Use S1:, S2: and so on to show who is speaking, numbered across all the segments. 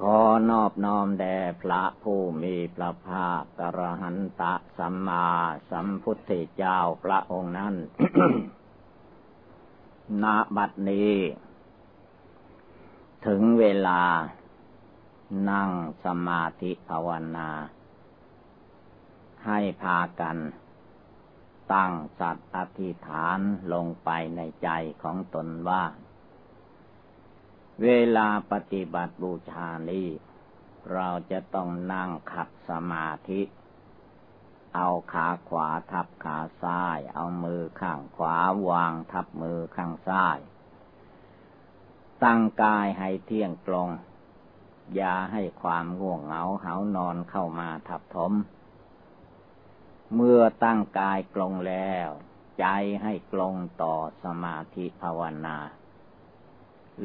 S1: ขอนอบน้อมแด่พระผู้มีพระภาคกระหันตะสัมมาสัมพุทธเจ้าพระองค์นั้น ณ บัดนี้ ถึงเวลานั่งสมาธิภาวนา ให้พากัน ตั้งสัตว์อธิษฐานลงไปในใจของตนว่า เวลาปฏิบัติบูชานี้เราจะต้องนั่งขัดสมาธิ เอาขาขวาทับขาซ้าย เอามือข้างขวาวางทับมือข้างซ้าย ตั้งกายให้เที่ยงตรง อย่าให้ความง่วงเหงาเหานอนเข้ามาทับถม เมื่อตั้งกายกลงแล้ว ใจให้กลงต่อสมาธิภาวนา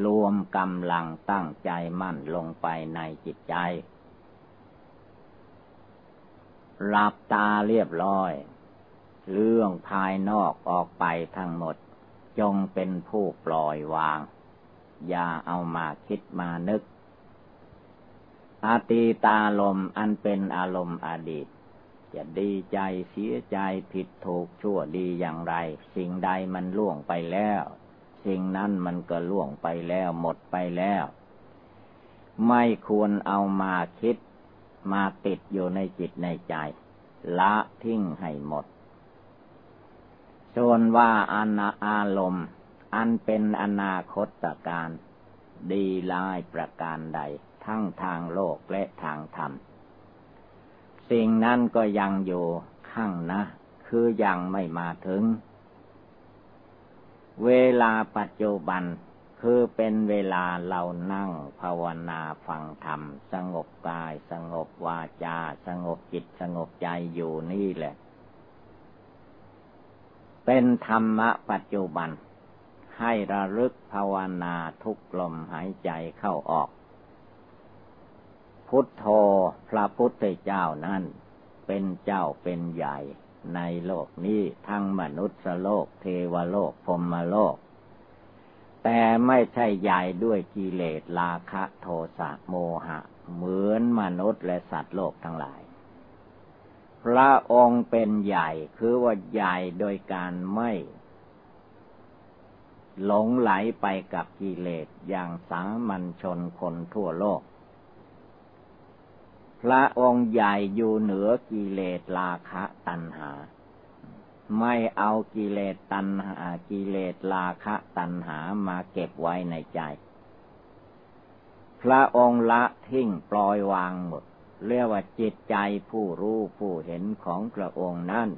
S1: รวมกำลังตั้งใจมั่นลงไปในจิตใจหลับตาเรียบร้อย เรื่องภายนอกออกไปทั้งหมด จงเป็นผู้ปล่อยวาง อย่าเอามาคิดมานึก อาตีตาลมอันเป็นอารมณ์อดีต จะดีใจเสียใจผิดถูกชั่วดีอย่างไร สิ่งใดมันล่วงไปแล้ว สิ่งนั้นมันก็ล่วงไปแล้วหมดไปแล้ว ไม่ควรเอามาคิดมาติดอยู่ในจิตในใจ ละทิ้งให้หมด ส่วนว่าอานาอารมณ์ อันเป็นอนาคตการ ดีลายประการใด ทั้งทางโลกและทางธรรม สิ่งนั้นก็ยังอยู่ข้างนะ คือยังไม่มาถึง เวลาปัจจุบันคือเป็นเวลาเรานั่งภาวนาฟังธรรม สงบกาย สงบวาจา สงบจิตสงบใจอยู่นี่แหละ เป็นธรรมะปัจจุบัน ให้ระลึกภาวนาทุกลมหายใจเข้าออก พุทโธพระพุทธเจ้านั้นเป็นเจ้าเป็นใหญ่ ในโลกนี้ทั้งมนุษย์โลก เทวโลกพรมโลก แต่ไม่ใช่ใหญ่ด้วยกิเลสราคะโทสะโมหะ เหมือนมนุษย์และสัตว์โลกทั้งหลาย พระองค์เป็นใหญ่คือว่าใหญ่โดยการไม่หลงไหลไปกับกิเลสอย่างสามัญชนคนทั่วโลก พระองค์ใหญ่อยู่เหนือกิเลสราคะตัณหา ไม่เอากิเลสตัณหา กิเลสราคะตัณหามาเก็บไว้ในใจ พระองค์ละทิ้งปล่อยวางหมด เรียกว่าจิตใจผู้รู้ผู้เห็นของพระองค์นั้น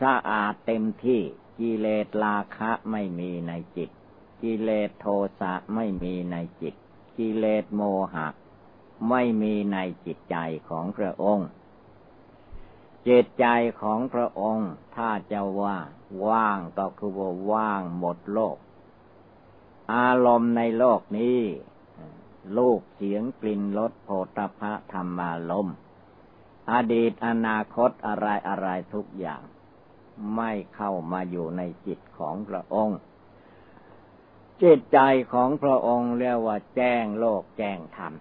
S1: สะอาดเต็มที่กิเลสราคะไม่มีในจิต กิเลสโทสะไม่มีในจิต กิเลสโมหะ ไม่มีในจิตใจของพระองค์ จิตใจของพระองค์ถ้าจะว่า ว่างก็คือว่าว่างหมดโลก อารมณ์ในโลกนี้ลูกเสียงกลิ่นรสโผฏฐะธรรมารมอดีตอนาคตอะไรอะไรทุกอย่าง ไม่เข้ามาอยู่ในจิตของพระองค์ จิตใจของพระองค์เรียกว่าแจ้งโลกแจ้งธรรม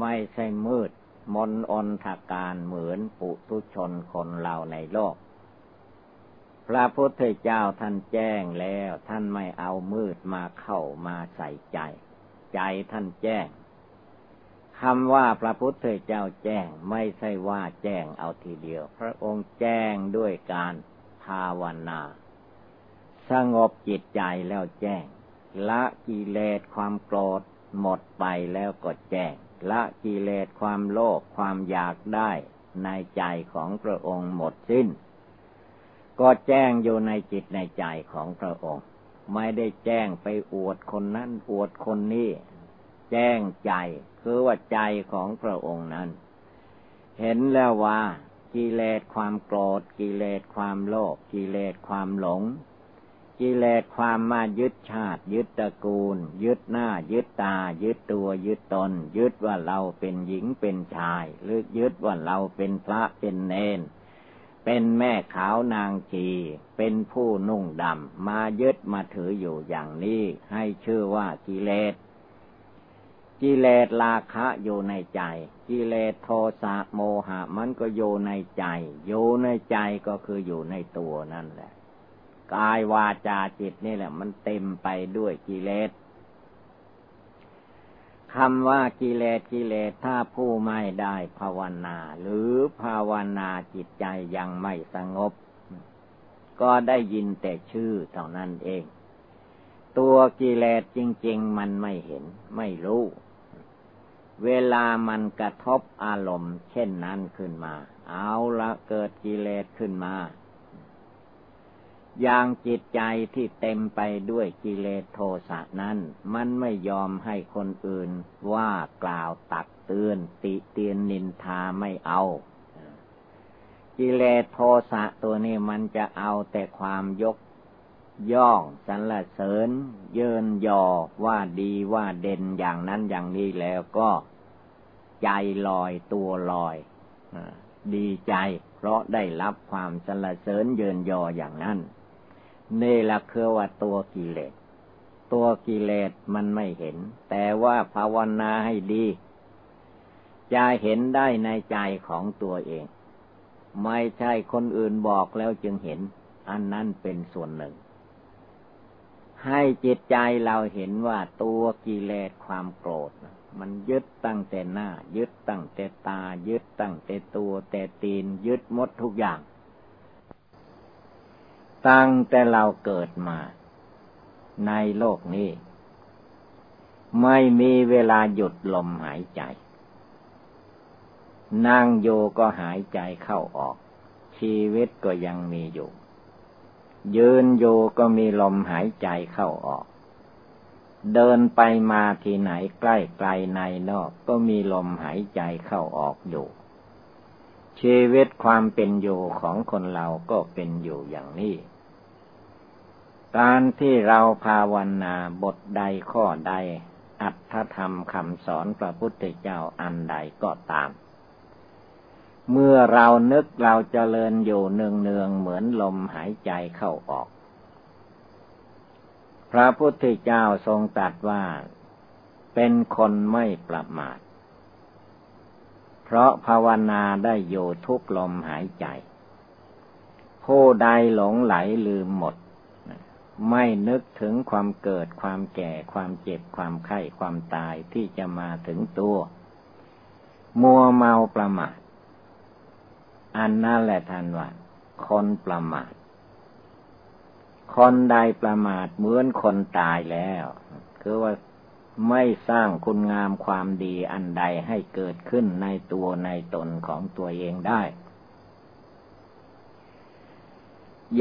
S1: ไม่ใช่มืด มนอนทาการเหมือนปุถุชนคนเราในโลก พระพุทธเจ้าท่านแจ้งแล้วท่านไม่เอามืดมาเข้ามาใส่ใจ ใจท่านแจ้งคำว่าพระพุทธเจ้าแจ้งไม่ใช่ว่าแจ้งเอาทีเดียว พระองค์แจ้งด้วยการภาวนา สงบจิตใจแล้วแจ้ง ละกิเลสความโกรธหมดไปแล้วก็แจ้ง ละกิเลสความโลภความอยากได้ในใจของพระองค์หมดสิ้น ก็แจ้งอยู่ในจิตในใจของพระองค์ ไม่ได้แจ้งไปอวดคนนั้นอวดคนนี้ แจ้งใจคือว่าใจของพระองค์นั้น เห็นแล้วว่ากิเลสความโกรธกิเลสความโลภกิเลสความหลง กิเลสความมายึดชาติ ยึดตระกูล ยึดหน้า ยึดตา ยึดตัว ยึดตน ยึดว่าเราเป็นหญิงเป็นชาย หรือยึดว่าเราเป็นพระเป็นเนน เป็นแม่ขาวนางชี เป็นผู้นุ่งดำมายึดมาถืออยู่อย่างนี้ ให้ชื่อว่ากิเลสกิเลสราคะอยู่ในใจ กิเลสโทสะโมหะ มันก็อยู่ในใจ อยู่ในใจก็คืออยู่ในตัวนั่นแหละ กายวาจาจิตนี่แหละ มันเต็มไปด้วยกิเลสคำว่ากิเลสกิเลสถ้าผู้ไม่ได้ภาวนา หรือภาวนาจิตใจยังไม่สงบ ก็ได้ยินแต่ชื่อเท่านั้นเอง ตัวกิเลสจริง ๆ มันไม่เห็น ไม่รู้ เวลามันกระทบอารมณ์ เช่นนั้นขึ้นมา เอาละเกิดกิเลสขึ้นมา อย่างจิตใจที่เต็มไปด้วยกิเลสโทสะนั้น มันไม่ยอมให้คนอื่นว่ากล่าวตักเตือนติเตียนนินทาไม่เอา กิเลสโทสะตัวนี้มันจะเอาแต่ความยกย่องสรรเสริญ เยินยอว่าดีว่าเด่นอย่างนั้นอย่างนี้แล้วก็ใจลอยตัวลอยดีใจ เพราะได้รับความสรรเสริญเยินยออย่างนั้น นี่ละคือว่าตัวกิเลส ตัวกิเลสมันไม่เห็น แต่ว่าภาวนาให้ดี จะเห็นได้ในใจของตัวเอง ไม่ใช่คนอื่นบอกแล้วจึงเห็น อันนั้นเป็นส่วนหนึ่ง ให้จิตใจเราเห็นว่าตัวกิเลสความโกรธ มันยึดตั้งแต่หน้า ยึดตั้งแต่ตา ยึดตั้งแต่ตัวแต่ตีน ยึดมดทุกอย่าง ตั้งแต่เราเกิดมา ในโลกนี้ ไม่มีเวลาหยุดลมหายใจ นั่งโยก็หายใจเข้าออก ชีวิตก็ยังมีอยู่ ยืนโยก็มีลมหายใจเข้าออก เดินไปมาที่ไหนใกล้ไกลในนอกก็มีลมหายใจเข้าออกอยู่ชีวิตความเป็นอยู่ของคนเราก็เป็นอยู่อย่างนี้ การที่เราภาวนาบทใดข้อใด อัตถธรรมคำสอนพระพุทธเจ้าอันใดก็ตาม เมื่อเรานึกเราจเจริญอยู่เนืองเนืองเหมือนลมหายใจเข้าออก พระพุทธเจ้าทรงตรัสว่า เป็นคนไม่ประมาท เพราะภาวนาได้อยู่ทุกลมหายใจ ผู้ใดหลงไหลลืมหมด ไม่นึกถึงความเกิดความแก่ความเจ็บความไข้ความตายที่จะมาถึงตัว มัวเมาประมาทอันนั่นแหละท่านว่าคนประมาท คนใดประมาทเหมือนคนตายแล้ว คือว่าไม่สร้างคุณงามความดีอันใดให้เกิดขึ้นในตัวในตนของตัวเองได้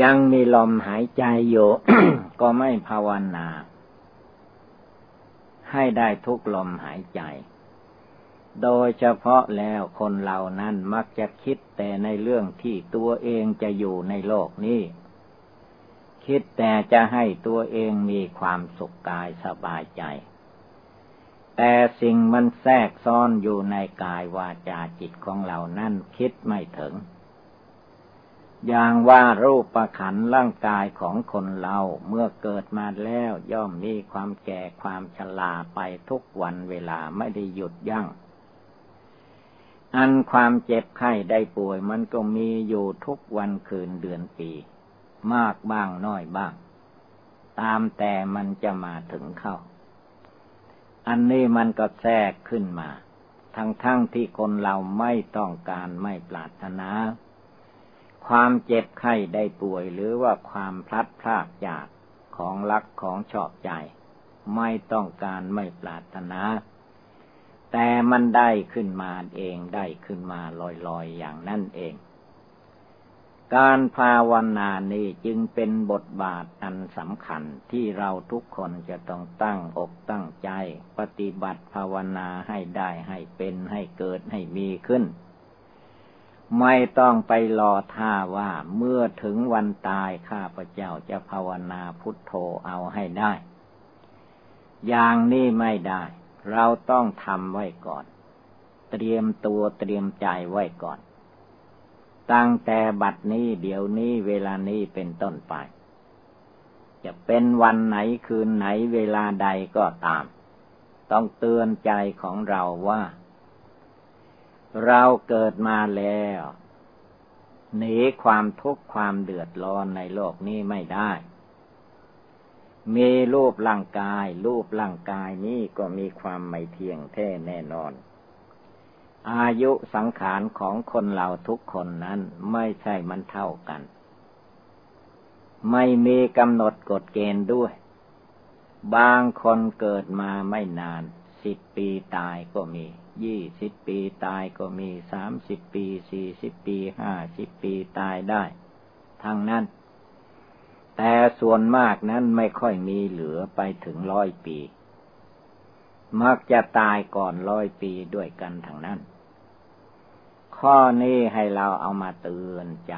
S1: ยังมีลมหายใจอยู่ก็ไม่ภาวนา ให้ได้ทุกลมหายใจ โดยเฉพาะแล้วคนเหล่านั้นมักจะคิดแต่ในเรื่องที่ตัวเองจะอยู่ในโลกนี้ คิดแต่จะให้ตัวเองมีความสุขกายสบายใจ แต่สิ่งมันแทรกซ้อนอยู่ในกายวาจาจิตของเรานั่นคิดไม่ถึง อย่างว่ารูปประขันร่างกายของคนเราเมื่อเกิดมาแล้วย่อมมีความแก่ความชราไปทุกวันเวลาไม่ได้หยุดยัง้ง อันความเจ็บไข้ได้ป่วยมันก็มีอยู่ทุกวันคืนเดือนปี มากบ้างน้อยบ้าง ตามแต่มันจะมาถึงเข้า อันนี้มันก็แทรกขึ้นมา ทั้งๆทที่คนเราไม่ต้องการไม่ปรารถนา ความเจ็บไข้ได้ป่วยหรือว่าความพลัดพรากจากของรักของชอบใจ ไม่ต้องการไม่ปรารถนา แต่มันได้ขึ้นมาเองได้ขึ้นมาลอยๆอย่างนั่นเอง การภาวนานี้จึงเป็นบทบาทอันสำคัญที่เราทุกคนจะต้องตั้งอกตั้งใจ ปฏิบัติภาวนาให้ได้ให้เป็นให้เกิดให้มีขึ้น ไม่ต้องไปรอท่าว่าเมื่อถึงวันตายข้าพเจ้าจะภาวนาพุทโธเอาให้ได้ อย่างนี้ไม่ได้ เราต้องทำไว้ก่อน เตรียมตัวเตรียมใจไว้ก่อน ตั้งแต่บัดนี้เดี๋ยวนี้เวลานี้เป็นต้นไป จะเป็นวันไหนคืนไหนเวลาใดก็ตาม ต้องเตือนใจของเราว่า เราเกิดมาแล้ว หนีความทุกข์ความเดือดร้อนในโลกนี้ไม่ได้ มีรูปร่างกาย รูปร่างกายนี้ก็มีความไม่เที่ยงแท้แน่นอน อายุสังขารของคนเราทุกคนนั้นไม่ใช่มันเท่ากัน ไม่มีกำหนดกฎเกณฑ์ด้วย บางคนเกิดมาไม่นานสิบปีตายก็มี ยี่สิบปีตายก็มีสามสิบปีสี่สิบปีห้าสิบปีตายได้ทั้งนั้น แต่ส่วนมากนั้นไม่ค่อยมีเหลือไปถึงร้อยปี มักจะตายก่อนร้อยปีด้วยกันทั้งนั้น ข้อนี้ให้เราเอามาเตือนใจ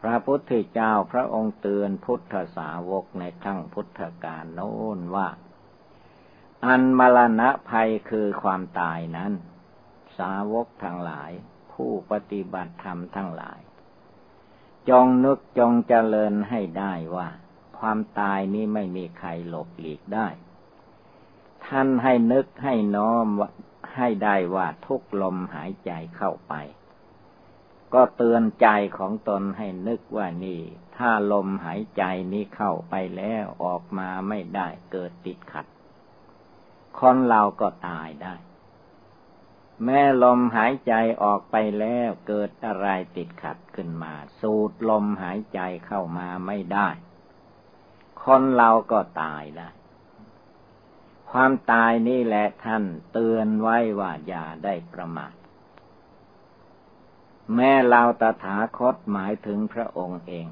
S1: พระพุทธเจ้าพระองค์เตือนพุทธสาวกในครั้งพุทธกาลโน้นว่า อันมรณะภัยคือความตายนั้น สาวกทั้งหลาย ผู้ปฏิบัติธรรมทั้งหลาย จงนึกจงเจริญให้ได้ว่า ความตายนี้ไม่มีใครหลบหลีกได้ ท่านให้นึกให้น้อมให้ได้ว่าทุกลมหายใจเข้าไป ก็เตือนใจของตนให้นึกว่านี่ ถ้าลมหายใจนี้เข้าไปแล้วออกมาไม่ได้เกิดติดขัด คนเราก็ตายได้ แม่ลมหายใจออกไปแล้วเกิดอะไรติดขัดขึ้นมา สูดลมหายใจเข้ามาไม่ได้ คนเราก็ตายได้ ความตายนี่แหละท่านเตือนไว้ว่าอย่าได้ประมาทแม่เราตถาคตหมายถึงพระองค์เอง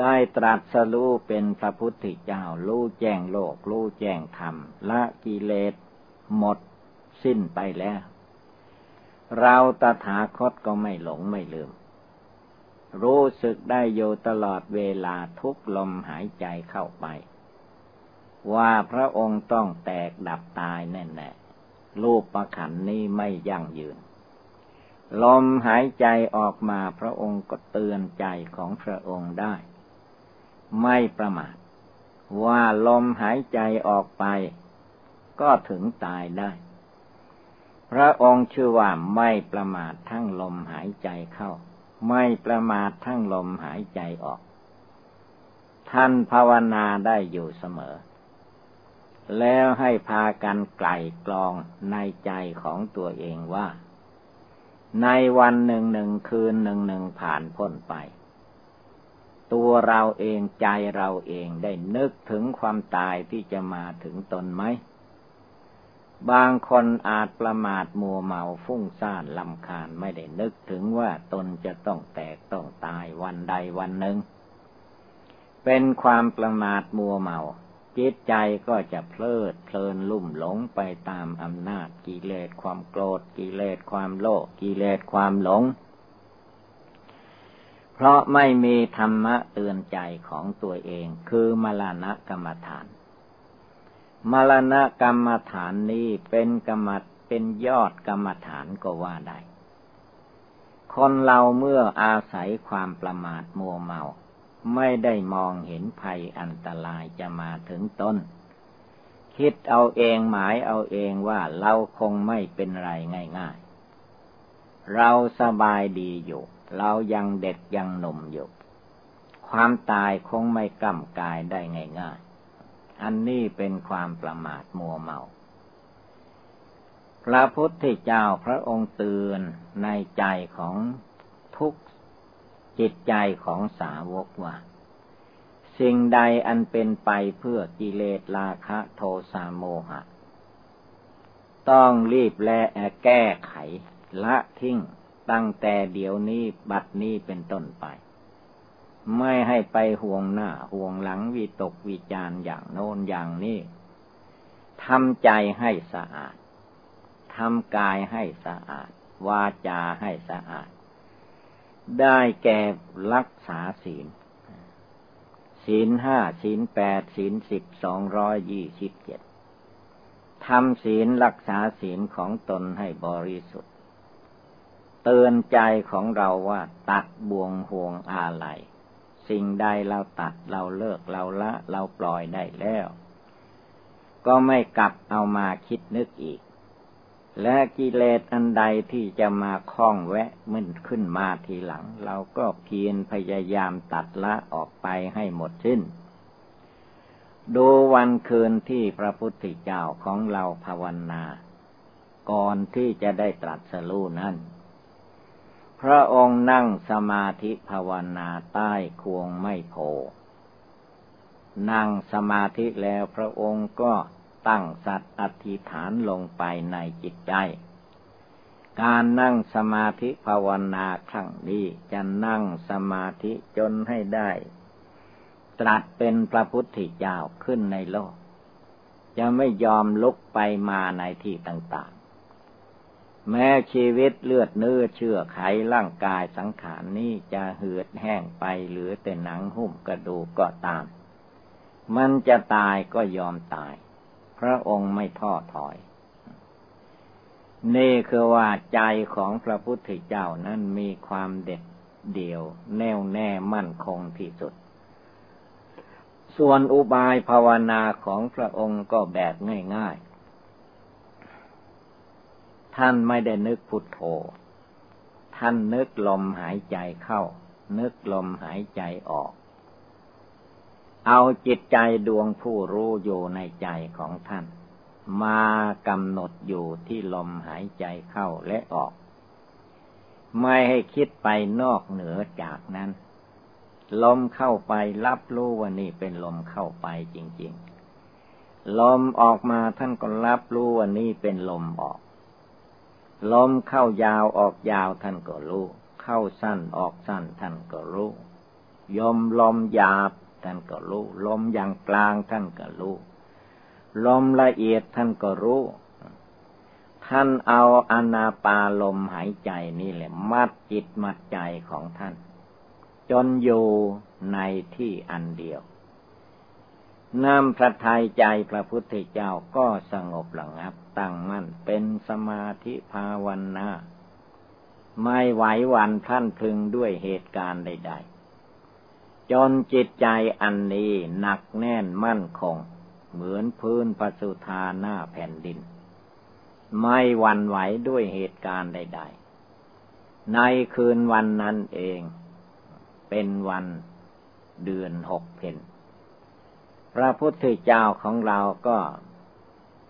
S1: ได้ตรัสรู้เป็นพระพุทธเจ้ารู้แจ้งโลกรู้แจ้งธรรมละกิเลสหมดสิ้นไปแล้ว เราตถาคตก็ไม่หลงไม่ลืม รู้สึกได้อยู่ตลอดเวลาทุกลมหายใจเข้าไป ว่าพระองค์ต้องแตกดับตายแน่ๆรูปประขันนี้ไม่ยั่งยืน ลมหายใจออกมาพระองค์ก็เตือนใจของพระองค์ได้ ไม่ประมาทว่าลมหายใจออกไป ก็ถึงตายได้ พระองค์ชื่อว่าไม่ประมาททั้งลมหายใจเข้า ไม่ประมาททั้งลมหายใจออก ท่านภาวนาได้อยู่เสมอ แล้วให้พากันไกลกลองในใจของตัวเองว่า ในวันหนึ่งหนึ่งคืนหนึ่งหนึ่งผ่านพ้นไป ตัวเราเองใจเราเองได้นึกถึงความตายที่จะมาถึงตนไหม บางคนอาจประมาทมัวเมาฟุ้งซ่านลำคาญไม่ได้นึกถึงว่าตนจะต้องแตกต้องตายวันใดวันหนึ่ง เป็นความประมาทมัวเมาจิตใจก็จะเพลิดเพลินลุ่มหลงไปตามอำนาจกิเลสความโกรธกิเลสความโลภกิเลสความหลง เพราะไม่มีธรรมะเตือนใจของตัวเอง คือมรณะกรรมฐาน มรณะกรรมฐานนี้เป็นกรรมเป็นยอดกรรมฐานก็ว่าได้ คนเราเมื่ออาศัยความประมาทมัวเมา ไม่ได้มองเห็นภัยอันตรายจะมาถึงต้น คิดเอาเองหมายเอาเองว่าเราคงไม่เป็นไรง่าย ๆ เราสบายดีอยู่ เรายังเด็กยังหนุ่มอยู่ ความตายคงไม่กำกายได้ง่ายๆ อันนี้เป็นความประมาทมัวเมา พระพุทธเจ้าพระองค์เตือนในใจของทุกจิตใจของสาวกว่า สิ่งใดอันเป็นไปเพื่อกิเลสราคะโทสะโมหะ ต้องรีบและแก้ไขละทิ้ง ตั้งแต่เดี๋ยวนี้บัดนี้เป็นต้นไป ไม่ให้ไปห่วงหน้าห่วงหลังวิตกวิจารอย่างโน้นอย่างนี้ทำใจให้สะอาดทำกายให้สะอาด วาจาให้สะอาด ได้แก่รักษาศีล ศีลห้าศีลแปดศีลสิบสองร้อยยี่สิบเจ็ดทำศีลรักษาศีลของตนให้บริสุทธิ์ เตือนใจของเราว่า ตัดบ่วงห่วงอะไรสิ่งใดเราตัดเราเลิกเราละ เราปล่อยได้แล้ว ก็ไม่กลับเอามาคิดนึกอีก และกิเลสอันใดที่จะมาคล้องแวะมึนขึ้นมาทีหลัง เราก็เพียรพยายามตัดละออกไปให้หมดสิ้นดูวันคืนที่พระพุทธเจ้าของเราภาวนา ก่อนที่จะได้ตรัสรู้นั้น พระองค์นั่งสมาธิภาวนาใต้ควงไม่โพ นั่งสมาธิแล้วพระองค์ก็ตั้งสัตว์อธิษฐานลงไปในจิตใจ การนั่งสมาธิภาวนาครั้งนี้จะนั่งสมาธิจนให้ได้ ตรัสเป็นพระพุทธเจ้าขึ้นในโลก จะไม่ยอมลุกไปมาในที่ต่าง แม้ชีวิตเลือดเนื้อเชื่อไขร่างกายสังขารนี้จะเหือดแห้งไปหรือแต่หนังหุ้มกระดูกก็ตาม มันจะตายก็ยอมตาย พระองค์ไม่ท้อถอย นี่คือว่าใจของพระพุทธเจ้านั้นมีความเด็ดเดี่ยว แน่วแน่มั่นคงที่สุด ส่วนอุบายภาวนาของพระองค์ก็แบบง่ายๆ ท่านไม่ได้นึกพุทโธ ท่านนึกลมหายใจเข้า นึกลมหายใจออก เอาจิตใจดวงผู้รู้อยู่ในใจของท่าน มากำหนดอยู่ที่ลมหายใจเข้าและออก ไม่ให้คิดไปนอกเหนือจากนั้น ลมเข้าไปรับรู้ว่านี่เป็นลมเข้าไปจริง ๆ ลมออกมาท่านก็รับรู้ว่านี่เป็นลมออก ลมเข้ายาวออกยาวท่านก็รู้ เข้าสั้นออกสั้นท่านก็รู้ยมลมหยาบท่านก็รู้ ลมอย่างกลางท่านก็รู้ ลมละเอียดท่านก็รู้ ท่านเอาอนาปาลมหายใจนี่แหละ มัดจิตมัดใจของท่าน จนอยู่ในที่อันเดียวน้ำพระทัยใจพระพุทธเจ้าก็สงบระงับ ตั้งมั่น เป็นสมาธิภาวนาไม่ไหวหวันท่านพึงด้วยเหตุการณ์ใด ๆ จนจิตใจอันนี้หนักแน่นมั่นคง เหมือนพื้นปสุธาหน้าแผ่นดิน ไม่หวั่นไหวด้วยเหตุการณ์ใด ๆ ในคืนวันนั้นเอง เป็นวันเดือนหกเพนพระพุทธเจ้าของเราก็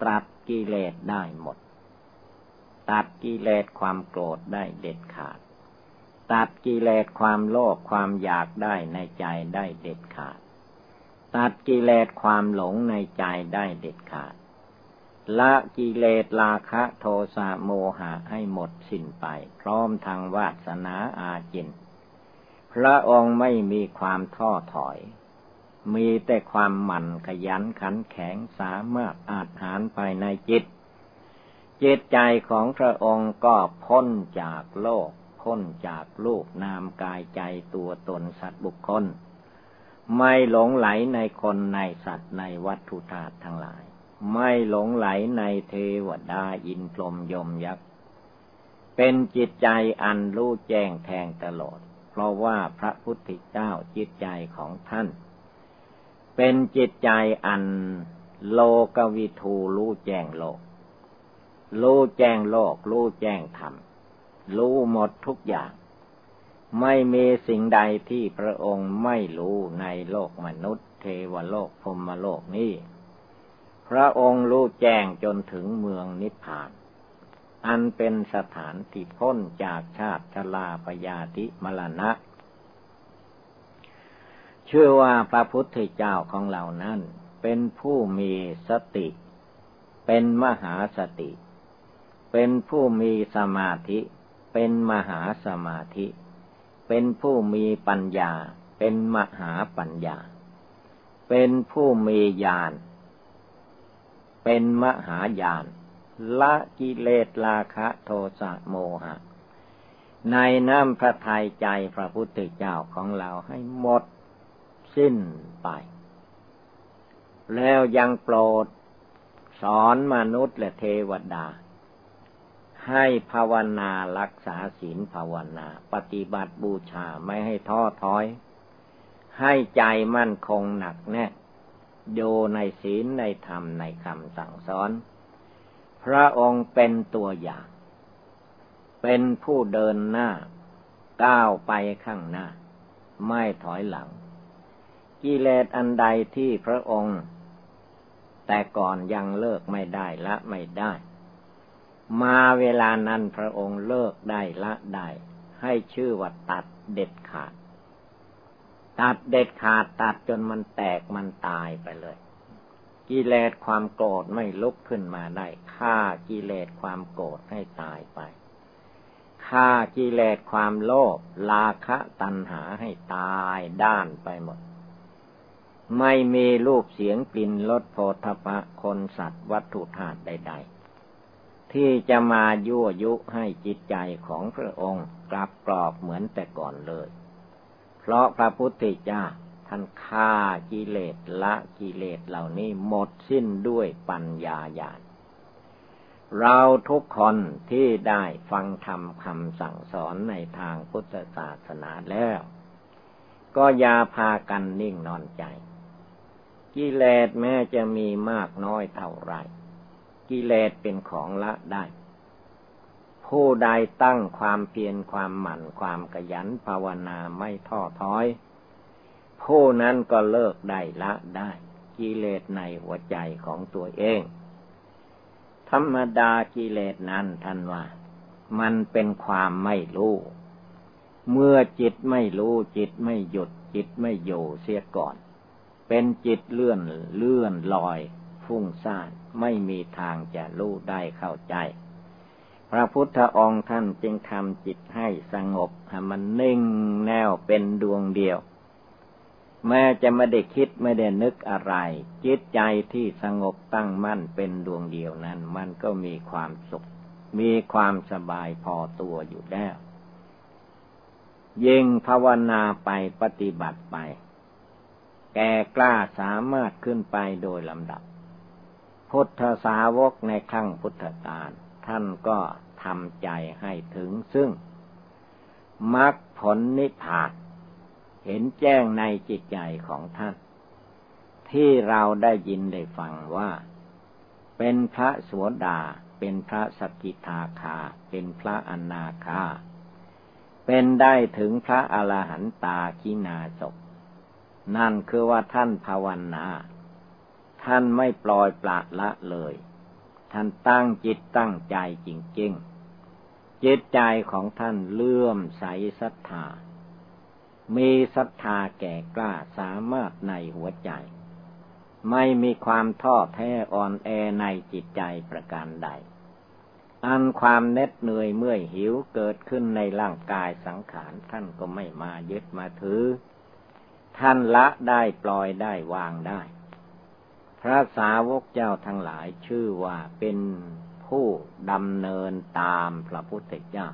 S1: ตรัส กิเลสได้หมด ตัดกิเลสความโกรธได้เด็ดขาด ตัดกิเลสความโลภความอยากได้ในใจได้เด็ดขาด ตัดกิเลสความหลงในใจได้เด็ดขาด ละกิเลสราคะโทสะโมหะให้หมดสิ้นไป พร้อมทางวาสนาอาจินพระองค์ไม่มีความท้อถอย มีแต่ความหมั่นขยันขันแข็งสามารถอาจหารภายในจิต จิตใจของพระองค์ก็พ้นจากโลก พ้นจากลูกนามกายใจตัวตนสัตว์บุคคล ไม่หลงไหลในคนในสัตว์ในวัตถุธาตุทั้งหลาย ไม่หลงไหลในเทวดาอินพรหมยมยักษ์เป็นจิตใจอันรู้แจ้งแทงตลอด เพราะว่าพระพุทธเจ้าจิตใจของท่าน เป็นจิตใจอันโลกวิทูรู้แจ้งโลก รู้แจ้งโลก รู้แจ้งธรรม รู้หมดทุกอย่าง ไม่มีสิ่งใดที่พระองค์ไม่รู้ในโลกมนุษย์ เทวโลกพรมโลกนี้ พระองค์รู้แจ้งจนถึงเมืองนิพพาน อันเป็นสถานที่พ้นจากชาติชลาปยาธิมรณะ ชื่อว่าพระพุทธเจ้าของเรานั้น เป็นผู้มีสติ เป็นมหาสติ เป็นผู้มีสมาธิ เป็นมหาสมาธิ เป็นผู้มีปัญญา เป็นมหาปัญญา เป็นผู้มีญาณ เป็นมหาญาณละกิเลสราคะโทสะโมหะ ในน้ำพระทัยใจพระพุทธเจ้าของเราให้หมด สิ้นไป แล้วยังโปรด สอนมนุษย์และเทวดา ให้ภาวนารักษาศีลภาวนา ปฏิบัติบูชาไม่ให้ท้อถอย ให้ใจมั่นคงหนักแน่โยในศีลในธรรมในคำสั่งสอน พระองค์เป็นตัวอย่าง เป็นผู้เดินหน้า ก้าวไปข้างหน้า ไม่ถอยหลัง กิเลสอันใดที่พระองค์ แต่ก่อนยังเลิกไม่ได้ละไม่ได้ มาเวลานั้นพระองค์เลิกได้ละได้ ให้ชื่อว่าตัดเด็ดขาด ตัดเด็ดขาดตัดจนมันแตกมันตายไปเลย กิเลสความโกรธไม่ลุกขึ้นมาได้ฆ่ากิเลสความโกรธให้ตายไปฆ่ากิเลสความโลภราคะตัณหาให้ตายด้านไปหมด ไม่มีรูปเสียงกลิ่นรสโผฏฐะคนสัตว์วัตถุธาตุใด ๆ ที่จะมายั่วยุให้จิตใจของพระองค์กลับกรอบเหมือนแต่ก่อนเลย เพราะพระพุทธเจ้าท่านฆ่ากิเลสละกิเลสเหล่านี้หมดสิ้นด้วยปัญญาญาณเราทุกคนที่ได้ฟังธรรมคำสั่งสอนในทางพุทธศาสนาแล้ว ก็อย่าพากันนิ่งนอนใจ กิเลสแม้จะมีมากน้อยเท่าไรกิเลสเป็นของละได้ ผู้ใดตั้งความเพียรความหมั่นความขยันภาวนาไม่ท้อถอย ผู้นั้นก็เลิกได้ละได้ กิเลสในหัวใจของตัวเอง ธรรมดากิเลสนั้นท่านว่า มันเป็นความไม่รู้ เมื่อจิตไม่รู้จิตไม่หยุดจิตไม่อยู่เสียก่อน เป็นจิตเลื่อนเลื่อนลอย ฟุ้งซ่านไม่มีทางจะรู้ได้เข้าใจ พระพุทธองค์ท่านจึงทำจิตให้สงบให้มันนิ่งแน่วเป็นดวงเดียว แม้จะไม่ได้คิดไม่ได้นึกอะไร จิตใจที่สงบตั้งมั่นเป็นดวงเดียวนั้น มันก็มีความสุข มีความสบายพอตัวอยู่แล้วยิ่งภาวนาไปปฏิบัติไป แก่กล้าสามารถขึ้นไปโดยลำดับ พุทธสาวกในขั้งพุทธกาลท่านก็ทำใจให้ถึงซึ่งมรรคผลนิพพานเห็นแจ้งในจิตใจของท่าน ที่เราได้ยินได้ฟังว่า เป็นพระสวดา เป็นพระสกิทาคา เป็นพระอนาคา เป็นได้ถึงพระอรหันตาคินาศ นั่นคือว่าท่านภาวนา ท่านไม่ปล่อยปละละเลย ท่านตั้งจิตตั้งใจจริงๆ จิตใจของท่านเลื่อมใสศรัทธา มีศรัทธาแก่กล้าสามารถในหัวใจ ไม่มีความท้อแท้อ่อนแอในจิตใจประการใด อันความเน็ดเหนื่อยเมื่อยหิวเกิดขึ้นในร่างกายสังขารท่านก็ไม่มายึดมาถือ ท่านละได้ปล่อยได้วางได้ พระสาวกเจ้าทั้งหลายชื่อว่าเป็นผู้ดำเนินตามพระพุทธเจ้า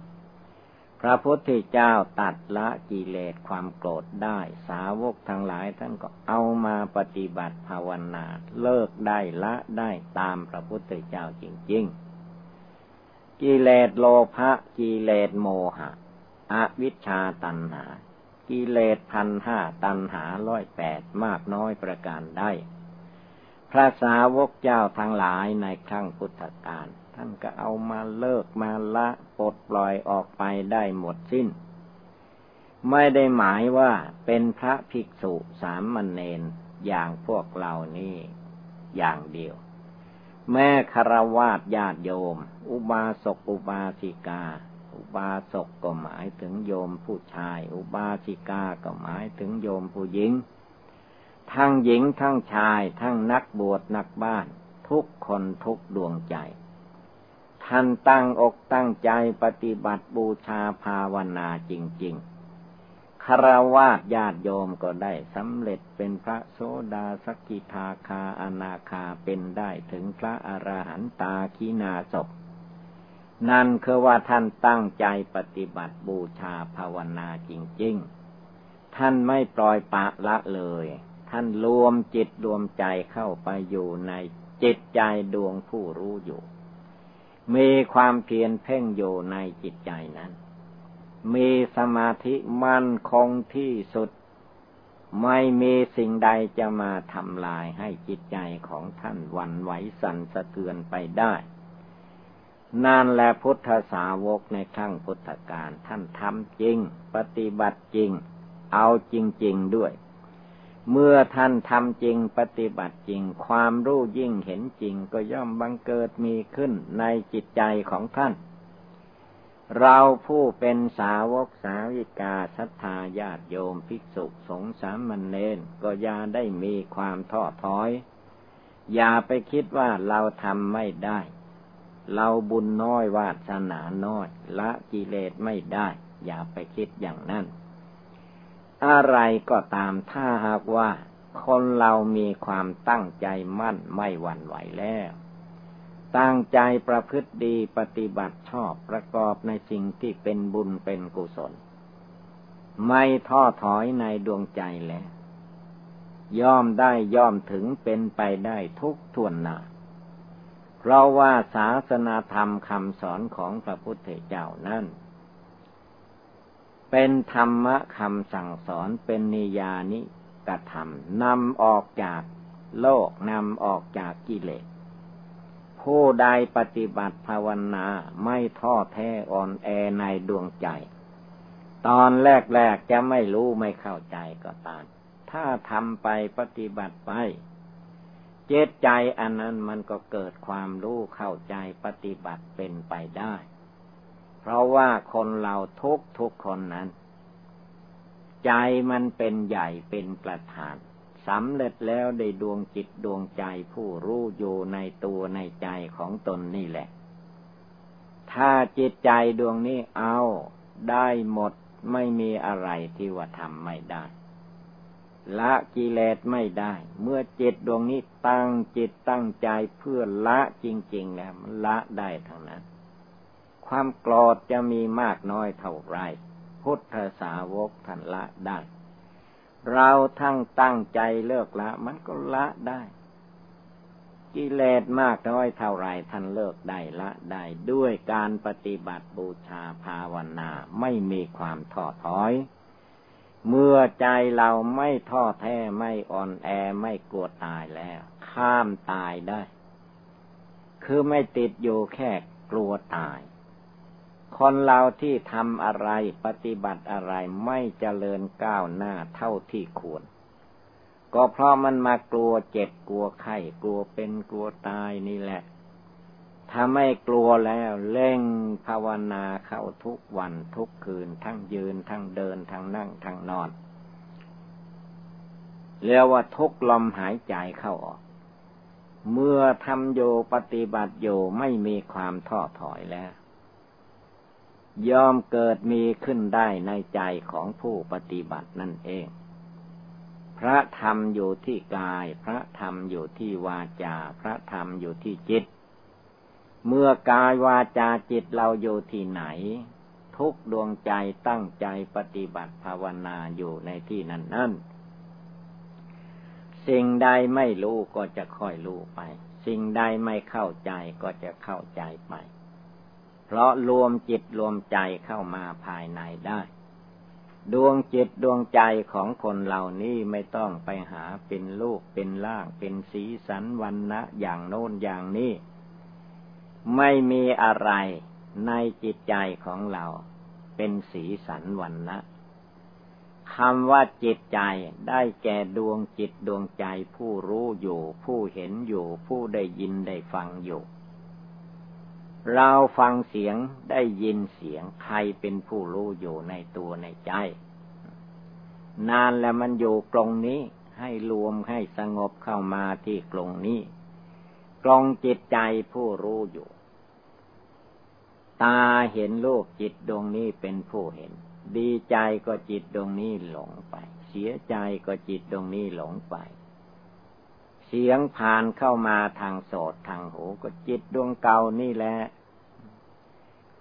S1: พระพุทธเจ้าตัดละกิเลสความโกรธได้ สาวกทั้งหลายท่านก็เอามาปฏิบัติภาวนา เลิกได้ละได้ตามพระพุทธเจ้าจริง ๆ กิเลสโลภะกิเลสโมหะอวิชชาตัณหา กิเลสพันห้าตัณหาร้อยแปดมากน้อยประการได้ พระสาวกเจ้าทั้งหลายในครั้งพุทธกาลท่านก็เอามาเลิกมาละปลดปล่อยออกไปได้หมดสิ้น ไม่ได้หมายว่าเป็นพระภิกษุสามมเณรอย่างพวกเรานี่อย่างเดียว แม่คารวาสญาติโยม อุบาสกอุบาสิกา อุบาสกก็หมายถึงโยมผู้ชาย อุบาสิกาก็หมายถึงโยมผู้หญิง ทั้งหญิงทั้งชาย ทั้งนักบวชนักบ้าน ทุกคนทุกดวงใจท่านตั้งอกตั้งใจปฏิบัติบูชาภาวนาจริง ๆคารวาสญาติโยมก็ได้สำเร็จเป็นพระโสดาสกิทาคาอนาคาเป็นได้ถึงพระอรหันตาคีนาศพ นั่นคือว่าท่านตั้งใจปฏิบัติบูชาภาวนาจริง ๆ ท่านไม่ปล่อยปะละเลย ท่านรวมจิตรวมใจเข้าไปอยู่ในจิตใจดวงผู้รู้อยู่ มีความเพียรเพ่งอยู่ในจิตใจนั้น มีสมาธิมั่นคงที่สุด ไม่มีสิ่งใดจะมาทำลายให้จิตใจของท่านวันไหวสั่นสะเทือนไปได้ นั่นและพุทธสาวกในครั้งพุทธกาลท่านทำจริง ปฏิบัติจริง เอาจริง ๆ ด้วย เมื่อท่านทำจริงปฏิบัติจริง ความรู้ยิ่งเห็นจริงก็ย่อมบังเกิดมีขึ้นในจิตใจของท่าน เราผู้เป็นสาวกสาวิกาศรัทธาญาติโยมภิกษุสงฆ์สามเณรก็อย่าได้มีความท้อถอย อย่าไปคิดว่าเราทำไม่ได้ เราบุญน้อยวาสนาน้อยละกิเลสไม่ได้ อย่าไปคิดอย่างนั้น อะไรก็ตามถ้าหากว่า คนเรามีความตั้งใจมั่นไม่หวั่นไหวแล้ว ตั้งใจประพฤติดีปฏิบัติชอบประกอบในสิ่งที่เป็นบุญเป็นกุศล ไม่ท้อถอยในดวงใจแล้ว ย่อมได้ย่อมถึงเป็นไปได้ทุกทวนหนา เพราะว่าศาสนาธรรมคำสอนของพระพุทธเจ้านั้นเป็นธรรมะคำสั่งสอนเป็นนิยานิกระทำนำออกจากโลกนำออกจากกิเลส ผู้ใดปฏิบัติภาวนาไม่ท้อแท้อ่อนแอในดวงใจ ตอนแรกๆจะไม่รู้ไม่เข้าใจก็ตาม ถ้าทำไปปฏิบัติไป เจตใจอันนั้นมันก็เกิดความรู้เข้าใจปฏิบัติเป็นไปได้ เพราะว่าคนเราทุกทุกคนนั้น ใจมันเป็นใหญ่เป็นประธานสำเร็จแล้วได้ดวงจิตดวงใจผู้รู้อยู่ในตัวในใจของตนนี่แหละ ถ้าจิตใจดวงนี้เอาได้หมดไม่มีอะไรที่ว่าทำไม่ได้ ละกิเลสไม่ได้ เมื่อจิตดวงนี้ตั้งจิตตั้งใจเพื่อละจริงๆแล้วมันละได้ทั้งนั้น ความโกรธจะมีมากน้อยเท่าไร พุทธสาวกท่านละได้ เราทั้งตั้งใจเลิกละ มันก็ละได้ กิเลสมากน้อยเท่าไรท่านเลิกได้ละได้ ด้วยการปฏิบัติบูชาภาวนาไม่มีความท้อถอย เมื่อใจเราไม่ท้อแท้ไม่อ่อนแอไม่กลัวตายแล้ว ข้ามตายได้ คือไม่ติดอยู่แค่กลัวตาย คนเราที่ทำอะไรปฏิบัติอะไรไม่เจริญก้าวหน้าเท่าที่ควร ก็เพราะมันมากลัวเจ็บกลัวไข้กลัวเป็นกลัวตายนี่แหละ ถ้าไม่กลัวแล้วเล่งภาวนาเข้าทุกวันทุกคืน ทั้งยืนทั้งเดินทั้งนั่งทั้งนอนเรียกว่าทุกลมหายใจเข้าออก เมื่อทำโยปฏิบัติโยไม่มีความท้อถอยแล้ว ยอมเกิดมีขึ้นได้ในใจของผู้ปฏิบัตินั่นเอง พระธรรมอยู่ที่กาย พระธรรมอยู่ที่วาจา พระธรรมอยู่ที่จิต เมื่อกายวาจาจิตเราอยู่ที่ไหน ทุกดวงใจตั้งใจปฏิบัติภาวนาอยู่ในที่นั้นนั่นสิ่งใดไม่รู้ก็จะค่อยรู้ไป สิ่งใดไม่เข้าใจก็จะเข้าใจไป เพราะรวมจิตรวมใจเข้ามาภายในได้ ดวงจิตดวงใจของคนเหล่านี้ไม่ต้องไปหาเป็นลูกเป็นล่างเป็นสีสันวันนะอย่างโน้นอย่างนี้ ไม่มีอะไรในจิตใจของเราเป็นสีสันวันนะคำว่าจิตใจได้แก่ดวงจิตดวงใจผู้รู้อยู่ ผู้เห็นอยู่ ผู้ได้ยินได้ฟังอยู่ เราฟังเสียงได้ยินเสียงใครเป็นผู้รู้อยู่ในตัวในใจ นานแล้วมันอยู่ตรงนี้ให้รวมให้สงบเข้ามาที่ตรงนี้กลองจิตใจผู้รู้อยู่ ตาเห็นโลกจิตดวงนี้เป็นผู้เห็น ดีใจก็จิตดวงนี้หลงไป เสียใจก็จิตดวงนี้หลงไป เสียงผ่านเข้ามาทางโสดทางหูก็จิตดวงเก่านี่แหละ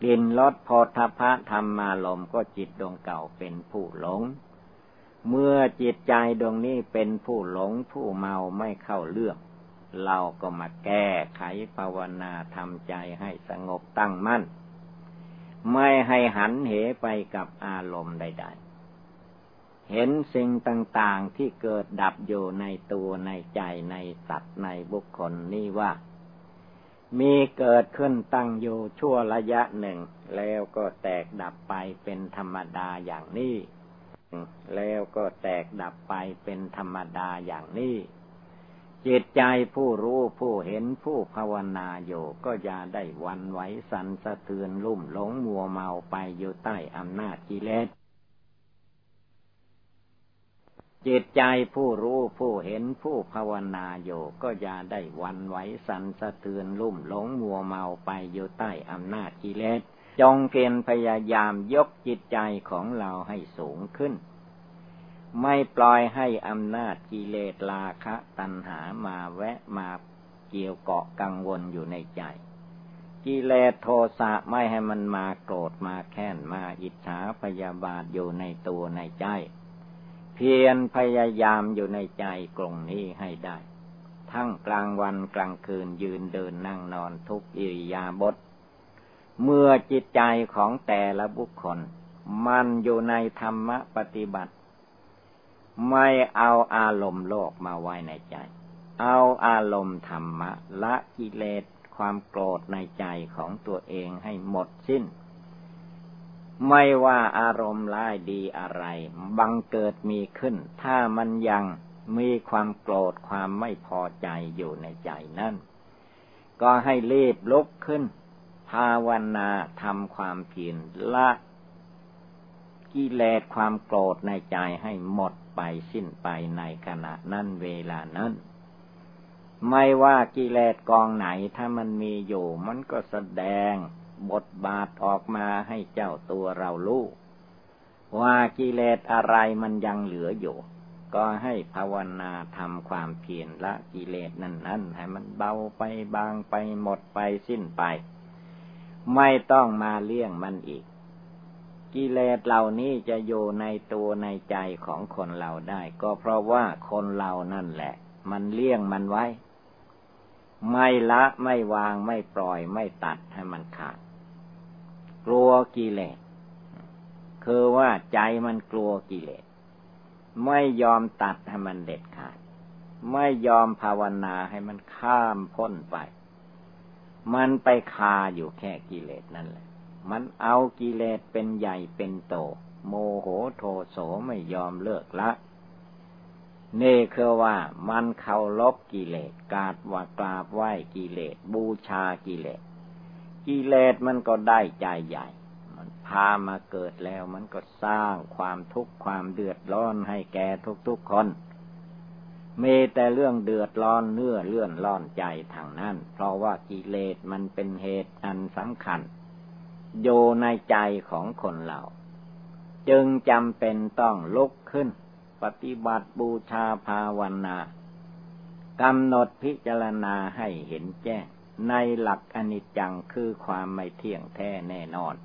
S1: กลิ่นรสพอทพะธรรมาลมก็จิตดวงเก่าเป็นผู้หลง เมื่อจิตใจดวงนี้เป็นผู้หลงผู้เมาไม่เข้าเรื่อง เราก็มาแก้ไขภาวนาทำใจให้สงบตั้งมั่น ไม่ให้หันเหไปกับอารมณ์ใด ๆ เห็นสิ่งต่างๆที่เกิดดับอยู่ในตัวในใจในสัตว์ในบุคคลนี่ว่า มีเกิดขึ้นตั้งอยู่ชั่วระยะหนึ่ง แล้วก็แตกดับไปเป็นธรรมดาอย่างนี้ แล้วก็แตกดับไปเป็นธรรมดาอย่างนี้ จิตใจผู้รู้ผู้เห็นผู้ภาวนาอยู่ก็อย่าได้วันไหวสันสะเทือนลุ่มหลงมัวเมาไปอยู่ใต้อำนาจกิเลสจิตใจผู้รู้ผู้เห็นผู้ภาวนาอยู่ก็อย่าได้วันไหวสันสะเทือนลุ่มหลงมัวเมาไปอยู่ใต้อำนาจกิเลสจงเพียรพยายามยกจิตใจของเราให้สูงขึ้น ไม่ปล่อยให้อำนาจกิเลสราคะ ตัณหามาแวะมาเกี่ยวเกาะกังวลอยู่ในใจ กิเลสโทสะไม่ให้มันมาโกรธมาแค้นมาอิจฉาพยาบาทอยู่ในตัวในใจ เพียรพยายามอยู่ในใจกลงนี้ให้ได้ ทั้งกลางวันกลางคืนยืนเดินนั่งนอนทุกอิริยาบถเมื่อจิตใจของแต่ละบุคคล มันอยู่ในธรรมปฏิบัติ ไม่เอาอารมณ์โลกมาไว้ในใจ เอาอารมณ์ธรรมะ ละกิเลสความโกรธในใจของตัวเองให้หมดสิ้น ไม่ว่าอารมณ์ร้ายดีอะไร บังเกิดมีขึ้น ถ้ามันยังมีความโกรธความไม่พอใจอยู่ในใจนั่น ก็ให้รีบลุกขึ้น ภาวนาทำความเพียรละกิเลสความโกรธในใจให้หมด ไปสิ้นไปในขณะนั้นเวลานั้น ไม่ว่ากิเลสกองไหนถ้ามันมีอยู่มันก็แสดงบทบาทออกมาให้เจ้าตัวเรารู้ว่ากิเลสอะไรมันยังเหลืออยู่ ก็ให้ภาวนาทำความเพียรละกิเลสนั้นนั้นให้มันเบาไปบางไปหมดไปสิ้นไป ไม่ต้องมาเลี่ยงมันอีก กิเลสเหล่านี้จะอยู่ในตัวในใจของคนเราได้ ก็เพราะว่าคนเรานั่นแหละ มันเลี่ยงมันไว้ ไม่ละไม่วางไม่ปล่อยไม่ตัดให้มันขาด กลัวกิเลสคือว่าใจมันกลัวกิเลส ไม่ยอมตัดให้มันเด็ดขาด ไม่ยอมภาวนาให้มันข้ามพ้นไป มันไปคาอยู่แค่กิเลสนั่นแหละ มันเอากิเลสเป็นใหญ่เป็นโต โมโหโทโสไม่ยอมเลิกละนี่คือว่ามันเคารพกิเลสกาดว่ากราบไหว้กิเลสบูชากิเลสกิเลสมันก็ได้ใจใหญ่ มันพามาเกิดแล้วมันก็สร้างความทุกข์ความเดือดร้อนให้แก่ทุกๆคนมีแต่เรื่องเดือดร้อนเนื้อเลื่อนร้อนใจทางนั้น เพราะว่ากิเลสมันเป็นเหตุอันสำคัญ อยู่ในใจของคนเรา จึงจำเป็นต้องลุกขึ้น ปฏิบัติบูชาภาวนากำหนดพิจารณาให้เห็นแจ้ง ในหลักอนิจจังคือความไม่เที่ยงแท้แน่นอน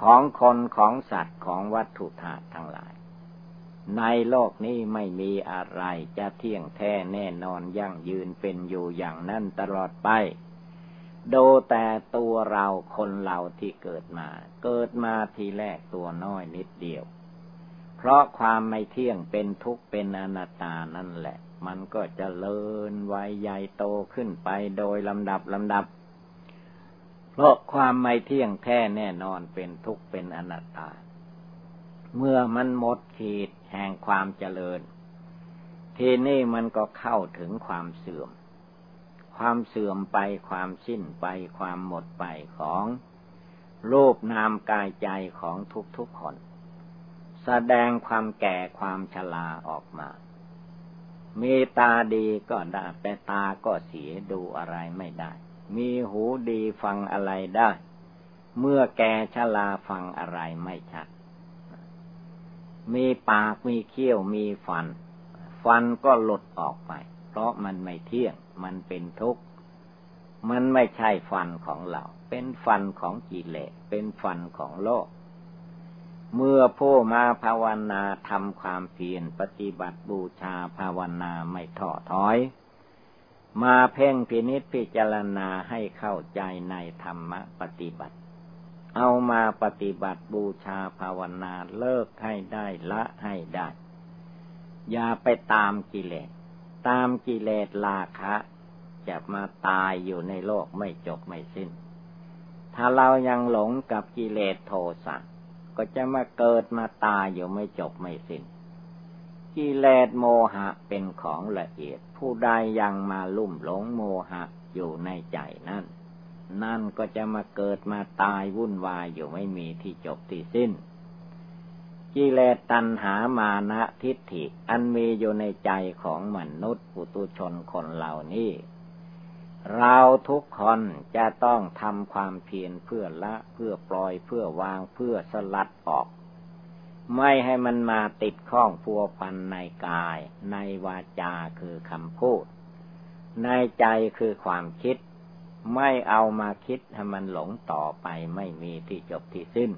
S1: ของคนของสัตว์ของวัตถุธาตุทั้งหลาย ในโลกนี้ไม่มีอะไรจะเที่ยงแท้แน่นอนยั่งยืนเป็นอยู่อย่างนั้นตลอดไป ดูแต่ตัวเราคนเราที่เกิดมา เกิดมาทีแรกตัวน้อยนิดเดียว เพราะความไม่เที่ยงเป็นทุกข์เป็นอนัตตานั่นแหละ มันก็จะเลินวัยใหญ่โตขึ้นไปโดยลำดับลำดับ เพราะความไม่เที่ยงแท้แน่นอนเป็นทุกข์เป็นอนัตตา เมื่อมันหมดขีดแห่งความเจริญ ทีนี้มันก็เข้าถึงความเสื่อม ความเสื่อมไปความสิ้นไปความหมดไปของรูปนามกายใจของทุกๆคน แสดงความแก่ความชราออกมา มีตาดีก็ได้แต่ตาก็เสียดูอะไรไม่ได้ มีหูดีฟังอะไรได้ เมื่อแก่ชราฟังอะไรไม่ชัด มีปากมีเขี้ยวมีฟัน ฟันก็หลุดออกไป เพราะมันไม่เที่ยง มันเป็นทุกข์ มันไม่ใช่ฟันของเรา เป็นฟันของกิเลส เป็นฟันของโลก เมื่อผู้มาภาวนาทำความเพียรปฏิบัติบูชาภาวนาไม่ท้อถอย มาเพ่งพินิษพิจารณาให้เข้าใจในธรรมปฏิบัติเอามาปฏิบัติบูชาภาวนาเลิกให้ได้ละให้ได้ อย่าไปตามกิเลส ตามกิเลสราคะ จะมาตายอยู่ในโลกไม่จบไม่สิ้น ถ้าเรายังหลงกับกิเลสโทสะก็จะมาเกิดมาตายอยู่ไม่จบไม่สิ้น กิเลสโมหะเป็นของละเอียด ผู้ใดยังมาลุ่มหลงโมหะอยู่ในใจนั่น นั่นก็จะมาเกิดมาตายวุ่นวายอยู่ไม่มีที่จบที่สิ้น กิเลสตัณหามานะทิฏฐิ อันมีอยู่ในใจของมนุษย์ปุตุชนคนเหล่านี้ เราทุกคนจะต้องทำความเพียรเพื่อละเพื่อปล่อยเพื่อวางเพื่อสลัดออก ไม่ให้มันมาติดข้องพัวพันในกาย ในวาจาคือคำพูด ในใจคือความคิด ไม่เอามาคิดให้มันหลงต่อไปไม่มีที่จบที่สิ้น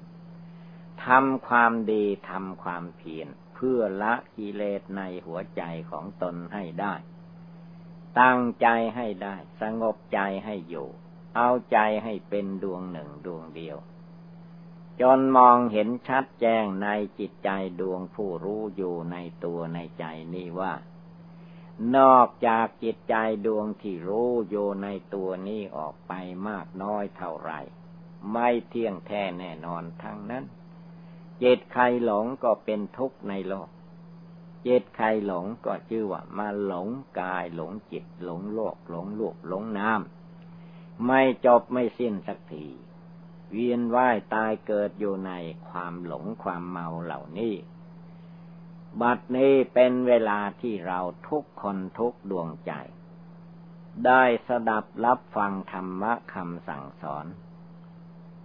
S1: ทำความดีทำความเพียรเพื่อละกิเลสในหัวใจของตนให้ได้ ตั้งใจให้ได้ สงบใจให้อยู่ เอาใจให้เป็นดวงหนึ่งดวงเดียว จนมองเห็นชัดแจ้งในจิตใจดวงผู้รู้อยู่ในตัวในใจนี้ว่า นอกจากจิตใจดวงที่รู้อยู่ในตัวนี้ออกไปมากน้อยเท่าไหร่ ไม่เที่ยงแท้แน่นอนทั้งนั้น จิตใครหลงก็เป็นทุกข์ในโลกจิตใครหลงก็ชื่อว่ามาหลงกายหลงจิตหลงโลกหลงลูกหลงน้ำไม่จบไม่สิ้นสักทีเวียนว่ายตายเกิดอยู่ในความหลงความเมาเหล่านี้ บัดนี้เป็นเวลาที่เราทุกคนทุกดวงใจ ได้สดับรับฟังธรรมะคำสั่งสอน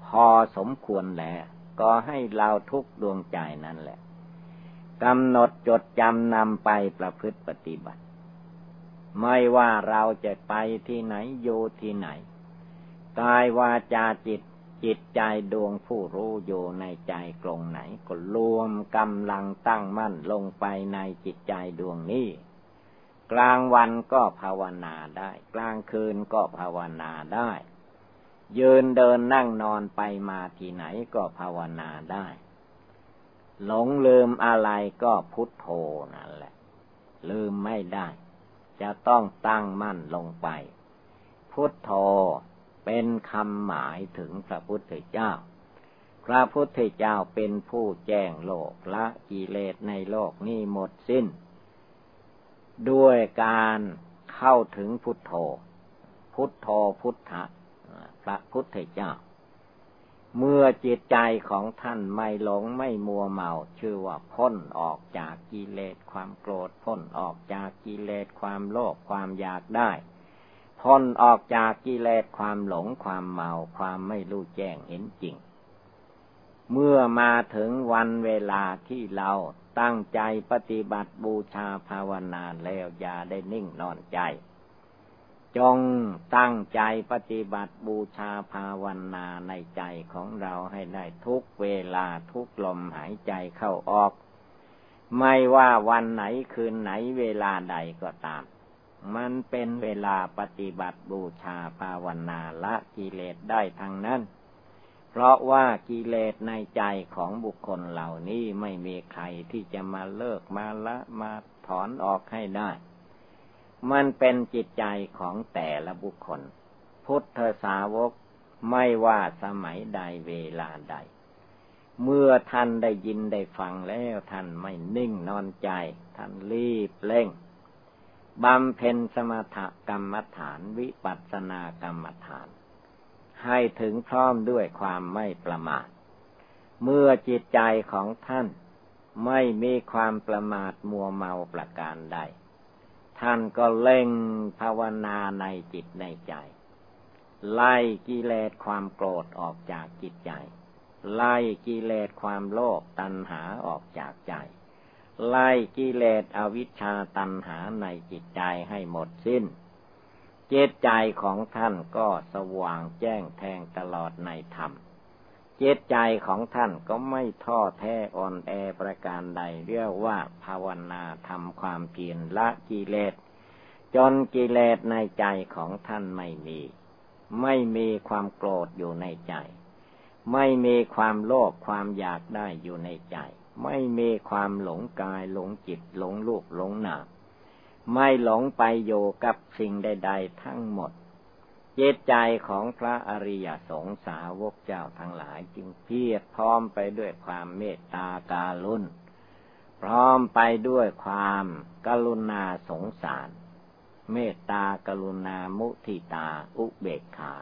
S1: พอสมควรแล้ว ก็ให้เราทุกดวงใจนั่นแหละกำหนดจดจำนำไปประพฤติปฏิบัติ ไม่ว่าเราจะไปที่ไหนอยู่ที่ไหนกายวาจาจิตจิตใจดวงผู้รู้อยู่ในใจกลงไหน ก็รวมกำลังตั้งมั่นลงไปในจิตใจดวงนี้ กลางวันก็ภาวนาได้ กลางคืนก็ภาวนาได้ ยืนเดินนั่งนอนไปมาที่ไหนก็ภาวนาได้ หลงลืมอะไรก็พุทโธนั่นแหละ ลืมไม่ได้ จะต้องตั้งมั่นลงไป พุทโธเป็นคำหมายถึงพระพุทธเจ้า พระพุทธเจ้าเป็นผู้แจ้งโลกละกิเลสในโลกนี้หมดสิ้น ด้วยการเข้าถึงพุทโธ พุทโธพุทธะ พระพุทธเจ้า เมื่อจิตใจของท่านไม่หลงไม่มัวเมา ชื่อว่าพ้นออกจากกิเลสความโกรธพ้นออกจากกิเลสความโลภความอยากได้ พ้นออกจากกิเลสความหลงความเมาความไม่รู้แจ้งเห็นจริง เมื่อมาถึงวันเวลาที่เราตั้งใจปฏิบัติบูชาภาวนาแล้วอย่าได้นิ่งนอนใจ จงตั้งใจปฏิบัติบูชาภาวนาในใจของเราให้ได้ทุกเวลาทุกลมหายใจเข้าออก ไม่ว่าวันไหนคืนไหนเวลาใดก็ตาม มันเป็นเวลาปฏิบัติบูชาภาวนาละกิเลสได้ทางนั้น เพราะว่ากิเลสในใจของบุคคลเหล่านี้ไม่มีใครที่จะมาเลิกมาละมาถอนออกให้ได้ มันเป็นจิตใจของแต่ละบุคคล พุทธสาวกไม่ว่าสมัยใดเวลาใด เมื่อท่านได้ยินได้ฟังแล้วท่านไม่นิ่งนอนใจ ท่านรีบเร่งบำเพ็ญสมถกรรมฐานวิปัสสนากรรมฐาน ให้ถึงพร้อมด้วยความไม่ประมาท เมื่อจิตใจของท่านไม่มีความประมาทมัวเมาประการใด ท่านก็เล่งภาวนาในจิตในใจ ไล่กิเลสความโกรธออกจากจิตใจ ไล่กิเลสความโลภตัณหาออกจากใจ ไล่กิเลสอวิชชาตัณหาในจิตใจให้หมดสิ้น เจตใจของท่านก็สว่างแจ้งแทงตลอดในธรรม จิตใจของท่านก็ไม่ท้อแท้อ่อนแอประการใด เรียกว่าภาวนาทำความเพียรละกิเลส จนกิเลสในใจของท่านไม่มี ไม่มีความโกรธอยู่ในใจ ไม่มีความโลภความอยากได้อยู่ในใจ ไม่มีความหลงกายหลงจิตหลงลูกหลงหนาไม่หลงไปโยกับสิ่งใด ๆ ทั้งหมด จตใจของพระอริยสงสาวกเจ้าทั้งหลายจึงเพียรพร้อมไปด้วยความเมตตาการุณพร้อมไปด้วยความกรุณาสงสาร เมตตากรุณามุทิตาอุเบกขา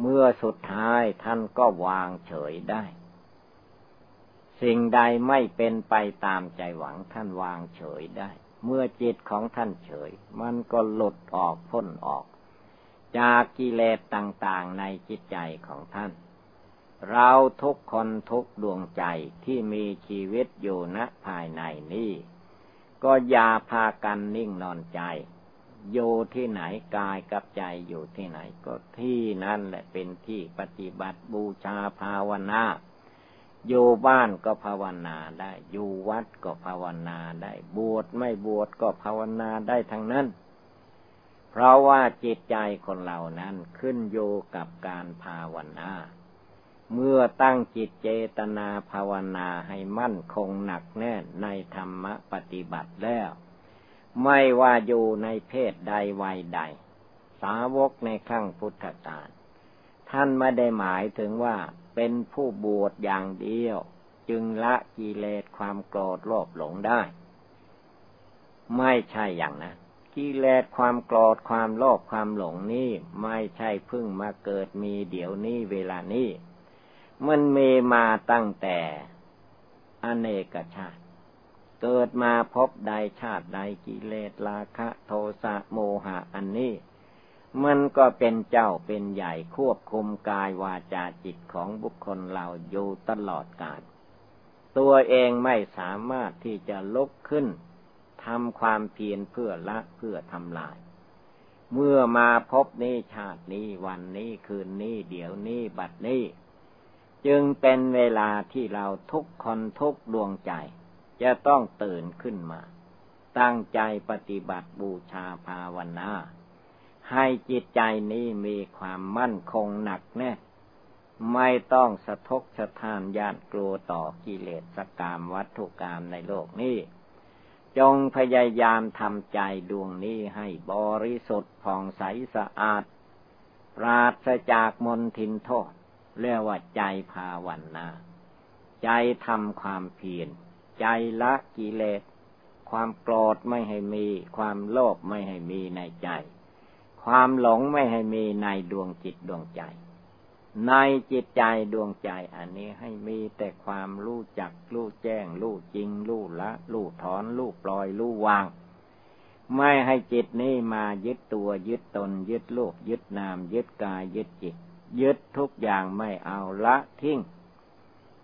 S1: เมื่อสุดท้ายท่านก็วางเฉยได้ สิ่งใดไม่เป็นไปตามใจหวังท่านวางเฉยได้ เมื่อจิตของท่านเฉย มันก็หลุดออกพ้นออก จากกิเลสต่างๆในจิตใจของท่าน เราทุกคนทุกดวงใจที่มีชีวิตอยู่ณภายในนี้ก็อย่าพากันนิ่งนอนใจ อยู่ที่ไหนกายกับใจอยู่ที่ไหนก็ที่นั่นแหละเป็นที่ปฏิบัติบูชาภาวนาอยู่บ้านก็ภาวนาได้ อยู่วัดก็ภาวนาได้ บวชไม่บวชก็ภาวนาได้ทั้งนั้น เพราะว่าจิตใจคนเหล่านั้นขึ้นอยู่กับการภาวนา เมื่อตั้งจิตเจตนาภาวนาให้มั่นคงหนักแน่นในธรรมปฏิบัติแล้ว ไม่ว่าอยู่ในเพศใดวัยใด สาวกในขั้งพุทธกาลท่านไม่ได้หมายถึงว่าเป็นผู้บวชอย่างเดียว จึงละกิเลสความโกรธโลภหลงได้ ไม่ใช่อย่างนะ กิเลสความโกรธความโลภความหลงนี่ไม่ใช่เพิ่งมาเกิดมีเดี๋ยวนี้เวลานี้มันมีมาตั้งแต่อเนกชาติ เกิดมาพบใดชาติใดกิเลสราคะ โทสะโมหะอันนี้ มันก็เป็นเจ้าเป็นใหญ่ควบคุมกายวาจาจิตของบุคคลเราอยู่ตลอดกาลตัวเองไม่สามารถที่จะลุกขึ้น ทำความเพียรเพื่อละเพื่อทำลาย เมื่อมาพบนี้ชาตินี้วันนี้คืนนี้เดี๋ยวนี้บัดนี้ จึงเป็นเวลาที่เราทุกคนทุกดวงใจ จะต้องตื่นขึ้นมา ตั้งใจปฏิบัติบูชาภาวนาให้จิตใจนี้มีความมั่นคงหนักแน่ไม่ต้องสะทกสะท้านญาติกลัวต่อกิเลสกรรมวัตถุกรรมในโลกนี้ จงพยายามทำใจดวงนี้ให้บริสุทธิ์ผ่องใสสะอาด ปราศจากมนทินโทษ เรียกว่าใจภาวนา ใจทำความเพียร ใจละกิเลส ความโกรธไม่ให้มี ความโลภไม่ให้มีในใจ ความหลงไม่ให้มีในดวงจิตดวงใจ ในจิตใจดวงใจอันนี้ให้มีแต่ความรู้จัก รู้แจ้ง รู้จริง รู้ละรู้ถอน รู้ปล่อย รู้วาง ไม่ให้จิตนี้มายึดตัวยึดตน ยึดโลก ยึดนาม ยึดกาย ยึดจิต ยึดทุกอย่างไม่เอาละทิ้ง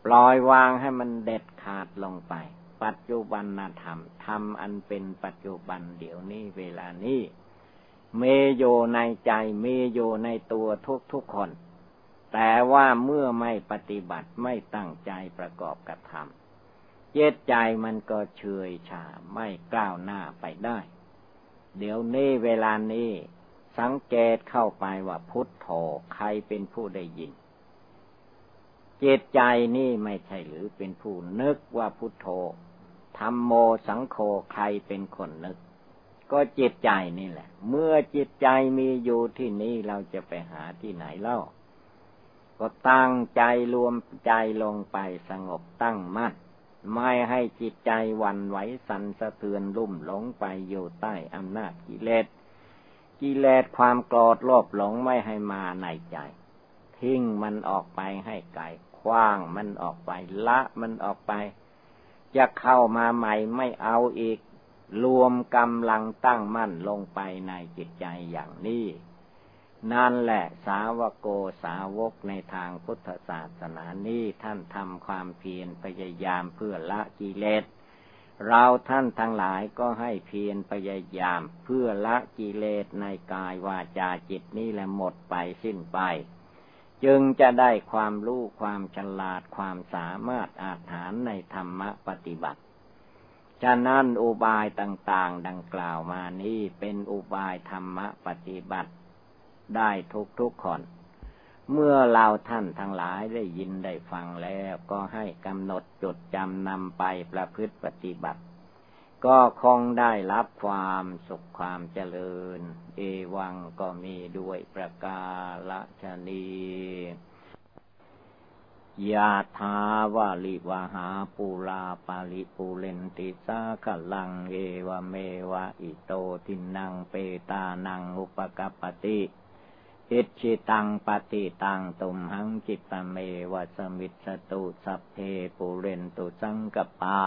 S1: ปล่อยวางให้มันเด็ดขาดลงไป ปัจจุบันธรรมทำอันเป็นปัจจุบันเดี๋ยวนี้เวลานี้เมโยในใจเมโยในตัวทุกทุกคน แต่ว่าเมื่อไม่ปฏิบัติไม่ตั้งใจประกอบกระทำเจตใจมันก็เฉยชาไม่ก้าวหน้าไปได้ เดี๋ยวนี้เวลานี้สังเกตเข้าไปว่าพุทโธใครเป็นผู้ได้ยิน เจตใจนี่ไม่ใช่หรือเป็นผู้นึกว่าพุทโธธรรมโมสังโฆใครเป็นคนนึก ก็จิตใจนี่แหละ เมื่อจิตใจมีอยู่ที่นี่เราจะไปหาที่ไหนเล่า ก็ตั้งใจรวมใจลงไปสงบตั้งมั่นไม่ให้จิตใจวันไหวสันสะเทือนลุ่มหลงไปอยู่ใต้อำนาจกิเลส กิเลสความโกรธโลภหลงไม่ให้มาในใจ ทิ้งมันออกไปให้ไกลว้างมันออกไปละมันออกไป จะเข้ามาใหม่ไม่เอาอีก รวมกำลังตั้งมั่นลงไปในจิตใจอย่างนี้ นั่นแหละสาวโกสาวกในทางพุทธศาสนานี้ท่านทำความเพียรพยายามเพื่อละกิเลส เราท่านทั้งหลายก็ให้เพียรพยายามเพื่อละกิเลสในกายวาจาจิตนี้แหละหมดไปสิ้นไป จึงจะได้ความรู้ความฉลาดความสามารถอาถานในธรรมปฏิบัติฉะนั้นอุบายต่างๆ ดังกล่าวมานี้เป็นอุบายธรรมปฏิบัติ ได้ทุกทุกคน เมื่อเราท่านทั้งหลายได้ยินได้ฟังแล้วก็ให้กำหนดจดจำนำไปประพฤติปฏิบัติ ก็คงได้รับความสุขความเจริญ เอวังก็มีด้วยประกาศนียาทาวาลิวาหาปูลาปาลิปูเลนติสาขลังเอวเมวะอิโตทินังเปตานังอุปกปติ อิชิตังปฏิตังตุมหังจิตเมวัสมิสตุสัพเพปุเรนตุสังกปา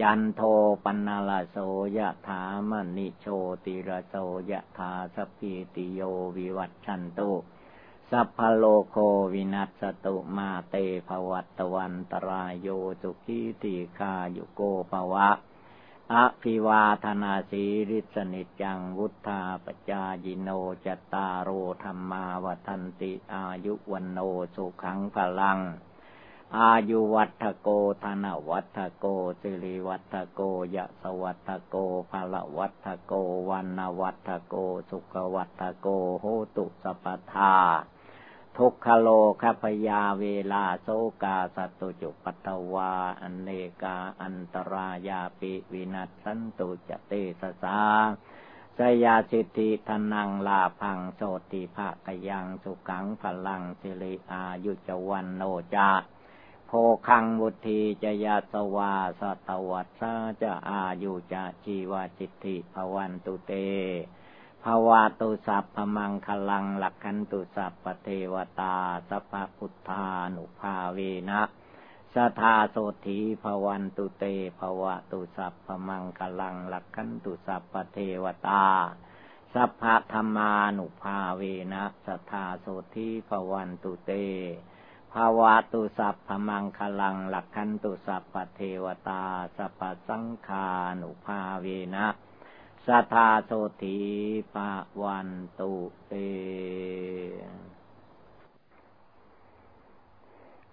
S1: จันโทปนาลโสยะถามณิโชติระโสยะถาสพีติโยวิวัตชันตุสัพพโลโควินัสตุมาเตภวัตวันตรายโยสุขีติคาโยโกภวะ อภิวาธนาสีริสนิจังวุธาปจายิโนจตารโอธรรมาวทันติอายุวันโนสุขังพลัง อายุวัตโกธนวัตโกสิริวัตโกยะสวัตโกภละวัตโกวันวัตโกสุขวัตโกโหตุสปทา ทุกขโลคพยาเวลาโซกาสัตุจุปัตวา อันเนกาอันตรายาปิวินัสสันตุจเตสสาสยาสิทธิทนังลาพังโสติภาคยังสุขังพลังสิริอายุจวันโนจาโพคังบุธีจยาสวาสตวัตสาจะอายุจะชีวาจิตติภวันตุเต ภาวะตุสัพพมังคลังหลักขันตุสัพปเทวตาสัพพุทธานุภาเวนะสทาโสธีภวันตุเตภวะตุสัพพมังคลังหลักขันตุสัพปเทวตาสัพพธรรมานุภาเวนะสทาโสธีภวันตุเตภาวะตุสัพพมังคลังหลักขันตุสัพปเทวตาสัพพสังฆานุภาเวนะ สัทธาโสธีปะวันตุเต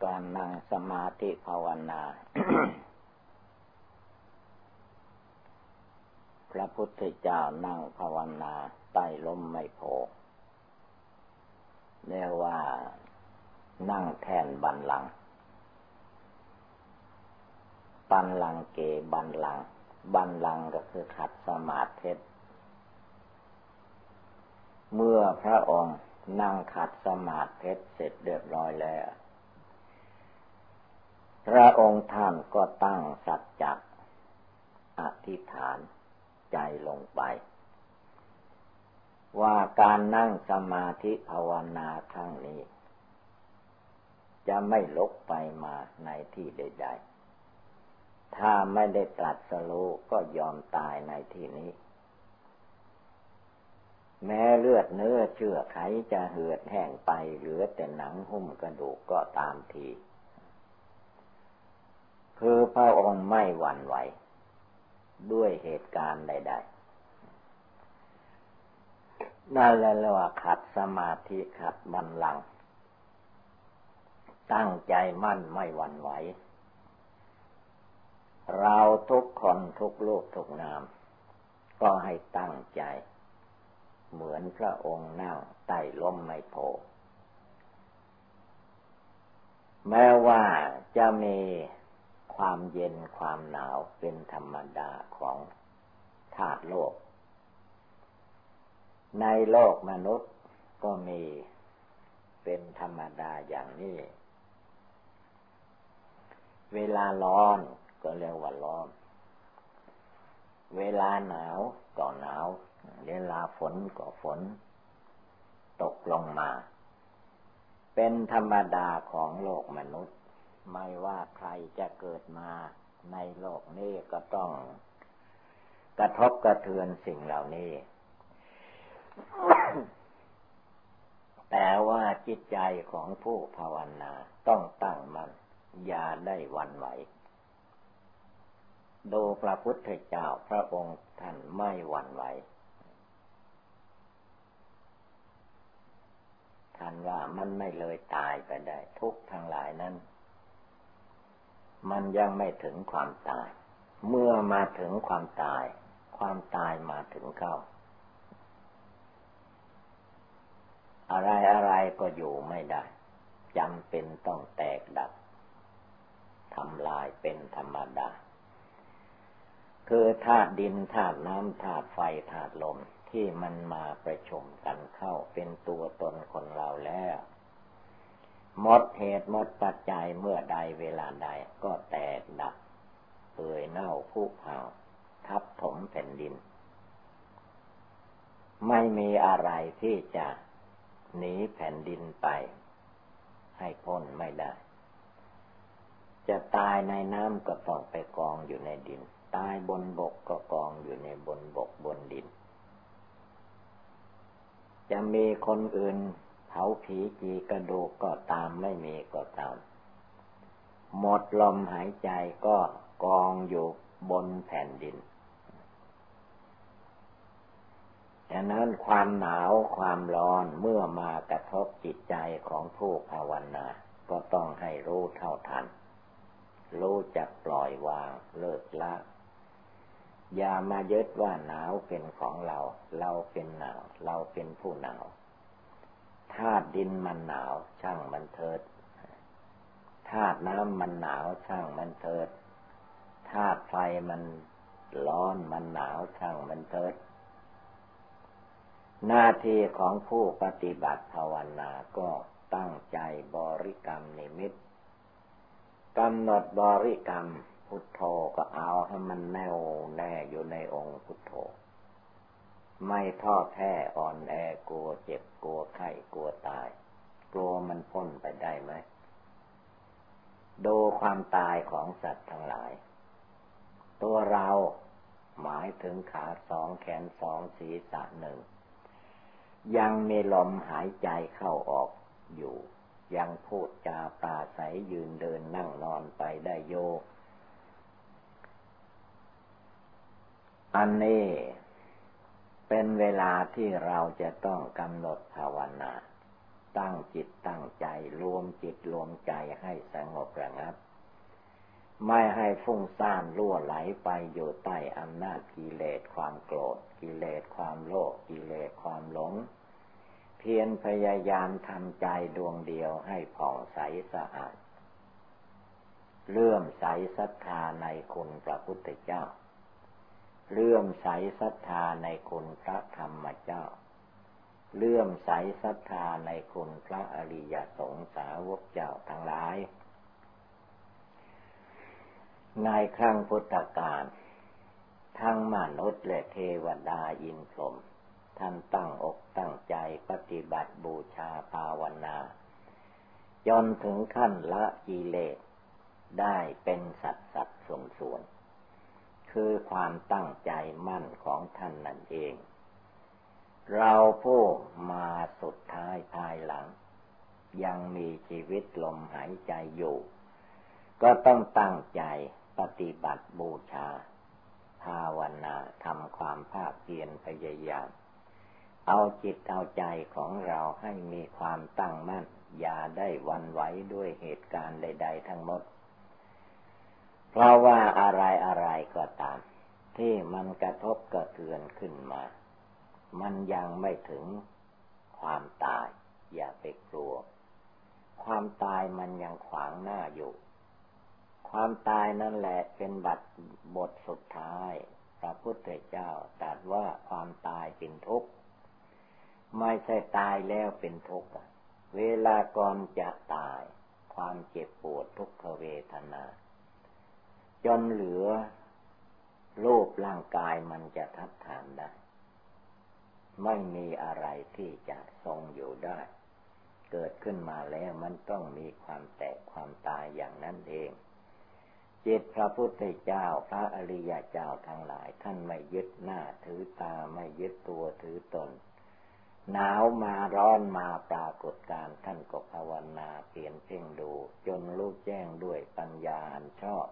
S1: การนั่งสมาธิภาวนา พระพุทธเจ้านั่งภาวนาใต้ล้มไม่โพเรียกว่านั่งแทนบันลัง บันลังเกบันลัง บันลังก็คือขัดสมาธิเมื่อพระองค์นั่งขัดสมาธิเสร็จเรียบร้อยแล้ว พระองค์ท่านก็ตั้งสัจจะอธิษฐานใจลงไป ว่าการนั่งสมาธิภาวนาครั้งนี้ จะไม่ลกไปมาในที่ใด ๆ ถ้าไม่ได้ตรัสรู้ก็ยอมตายในที่นี้ แม้เลือดเนื้อเชื่อไขจะเหือดแห้งไปเหลือแต่หนังหุ้มกระดูกก็ตามที คือพระองค์ไม่หวั่นไหว ด้วยเหตุการณ์ใด ๆนั่นแหละว่าขัดสมาธิขัดบันลัง ตั้งใจมั่นไม่หวั่นไหว เราทุกคนทุกลูกทุกนาม ก็ให้ตั้งใจ เหมือนพระองค์นั่งใต้ล้มไม่โพแม้ว่าจะมีความเย็นความหนาวเป็นธรรมดาของธาตุโลก ในโลกมนุษย์ก็มีเป็นธรรมดาอย่างนี้ เวลาร้อน ก็เรียกว่าร้อน เวลาหนาวก็หนาว เวลาฝนก็ฝน ตกลงมา เป็นธรรมดาของโลกมนุษย์ ไม่ว่าใครจะเกิดมาในโลกนี้ก็ต้อง กระทบกระเทือนสิ่งเหล่านี้ แต่ว่าจิตใจของผู้ภาวนาต้องตั้งมัน่นอย่าได้วันไหว ดูพระพุทธเจ้าพระองค์ท่านไม่หวั่นไหว ท่านว่ามันไม่เลยตายไปได้ ทุกทั้งหลายนั้น มันยังไม่ถึงความตาย เมื่อมาถึงความตาย ความตายมาถึงเข้า อะไรอะไรก็อยู่ไม่ได้จำเป็นต้องแตกดับทำลายเป็นธรรมดา คือธาตุดินธาตุน้ำธาตุไฟธาตุลมที่มันมาประชุมกันเข้าเป็นตัวตนคนเราแล้วหมดเหตุหมดปัจจัยเมื่อใดเวลาใดก็แตกดับเปื่อยเน่าผุพังทับถมแผ่นดิน ไม่มีอะไรที่จะหนีแผ่นดินไป ให้พ้นไม่ได้ จะตายในน้ำก็ต้องไปกองอยู่ในดิน ตายบนบกก็กองอยู่ในบนบกบนดิน จะมีคนอื่นเผาผีจีกระดูกก็ตามไม่มีก็ตาม หมดลมหายใจก็กองอยู่บนแผ่นดินฉะนั้นความหนาวความร้อนเมื่อมากระทบจิตใจของผู้ภาวนา ก็ต้องให้รู้เท่าทัน รู้จักปล่อยวางเลิกละ อย่ามายึดว่าหนาวเป็นของเรา เราเป็นหนาว เราเป็นผู้หนาวธาตุดินมันหนาว ช่างมันเถิดธาตุน้ำมันหนาวช่างมันเถิดธาตุไฟมันร้อนมันหนาวช่างมันเถิด หน้าที่ของผู้ปฏิบัติภาวนาก็ตั้งใจบริกรรมนิมิตกำหนดบริกรรม พุทโธก็เอาให้มันแน่วแน่อยู่ในองค์พุทโธ ไม่ท้อแท้อ่อนแอกลัวเจ็บกลัวไข้กลัวตาย กลัวมันพ้นไปได้ไหมดูความตายของสัตว์ทั้งหลาย ตัวเราหมายถึงขาสองแขนสองศีรษะหนึ่ง ยังมีลมหายใจเข้าออกอยู่ ยังพูดจาปราศัยยืนเดินนั่งนอนไปได้โย อันนี้เป็นเวลาที่เราจะต้องกำหนดภาวนา ตั้งจิตตั้งใจ รวมจิตรวมใจให้สงบระงับ ไม่ให้ฟุ้งซ่านล่วไหลไปอยู่ใต้อำนาจกิเลสความโกรธ กิเลสความโลภกิเลสความหลง เพียรพยายามทำใจดวงเดียวให้ผ่องใสสะอาดเลื่อมใสศรัทธาในคุณพระพุทธเจ้า เลื่อมใสศรัทธาในคุณพระธรรมเจ้า เลื่อมใสศรัทธาในคุณพระอริยสงสาวกเจ้าทั้งหลาย ในครั้งพุทธกาลทั้งมนุษย์และเทวดาอินพรหมท่านตั้งอกตั้งใจปฏิบัติบูชาภาวนาจนถึงขั้นละกิเลสได้เป็นสัตว์สัตว์ส่วนส่วน คือความตั้งใจมั่นของท่านนั่นเอง เราผู้มาสุดท้ายภายหลัง ยังมีชีวิตลมหายใจอยู่ ก็ต้องตั้งใจปฏิบัติบูชา ภาวนาทำความภาคเพียรพยายาม เอาจิตเอาใจของเราให้มีความตั้งมั่น อย่าได้วันไหวด้วยเหตุการณ์ใด ๆ ทั้งหมด เพราะว่าอะไรอะไรก็ตาม ที่มันกระทบกระเทือนขึ้นมา มันยังไม่ถึงความตาย อย่าไปกลัว ความตายมันยังขวางหน้าอยู่ ความตายนั่นแหละเป็นบัตรบทสุดท้ายพระพุทธเจ้าตรัสว่าความตายเป็นทุกข์ไม่ใช่ตายแล้วเป็นทุกข์เวลาก่อนจะตาย ความเจ็บปวดทุกขเวทนา จนเหลือรูปร่างกายมันจะทัดทานได้ ไม่มีอะไรที่จะทรงอยู่ได้ เกิดขึ้นมาแล้วมันต้องมีความแตกความตายอย่างนั้นเองจิตพระพุทธเจ้าพระอริยเจ้าทั้งหลาย ท่านไม่ยึดหน้าถือตาไม่ยึดตัวถือตน หนาวมาร้อนมาปรากฏการท่านก็ภาวนาเปลี่ยนเพ่งดู จนรู้แจ้งด้วยปัญญาอันชอบ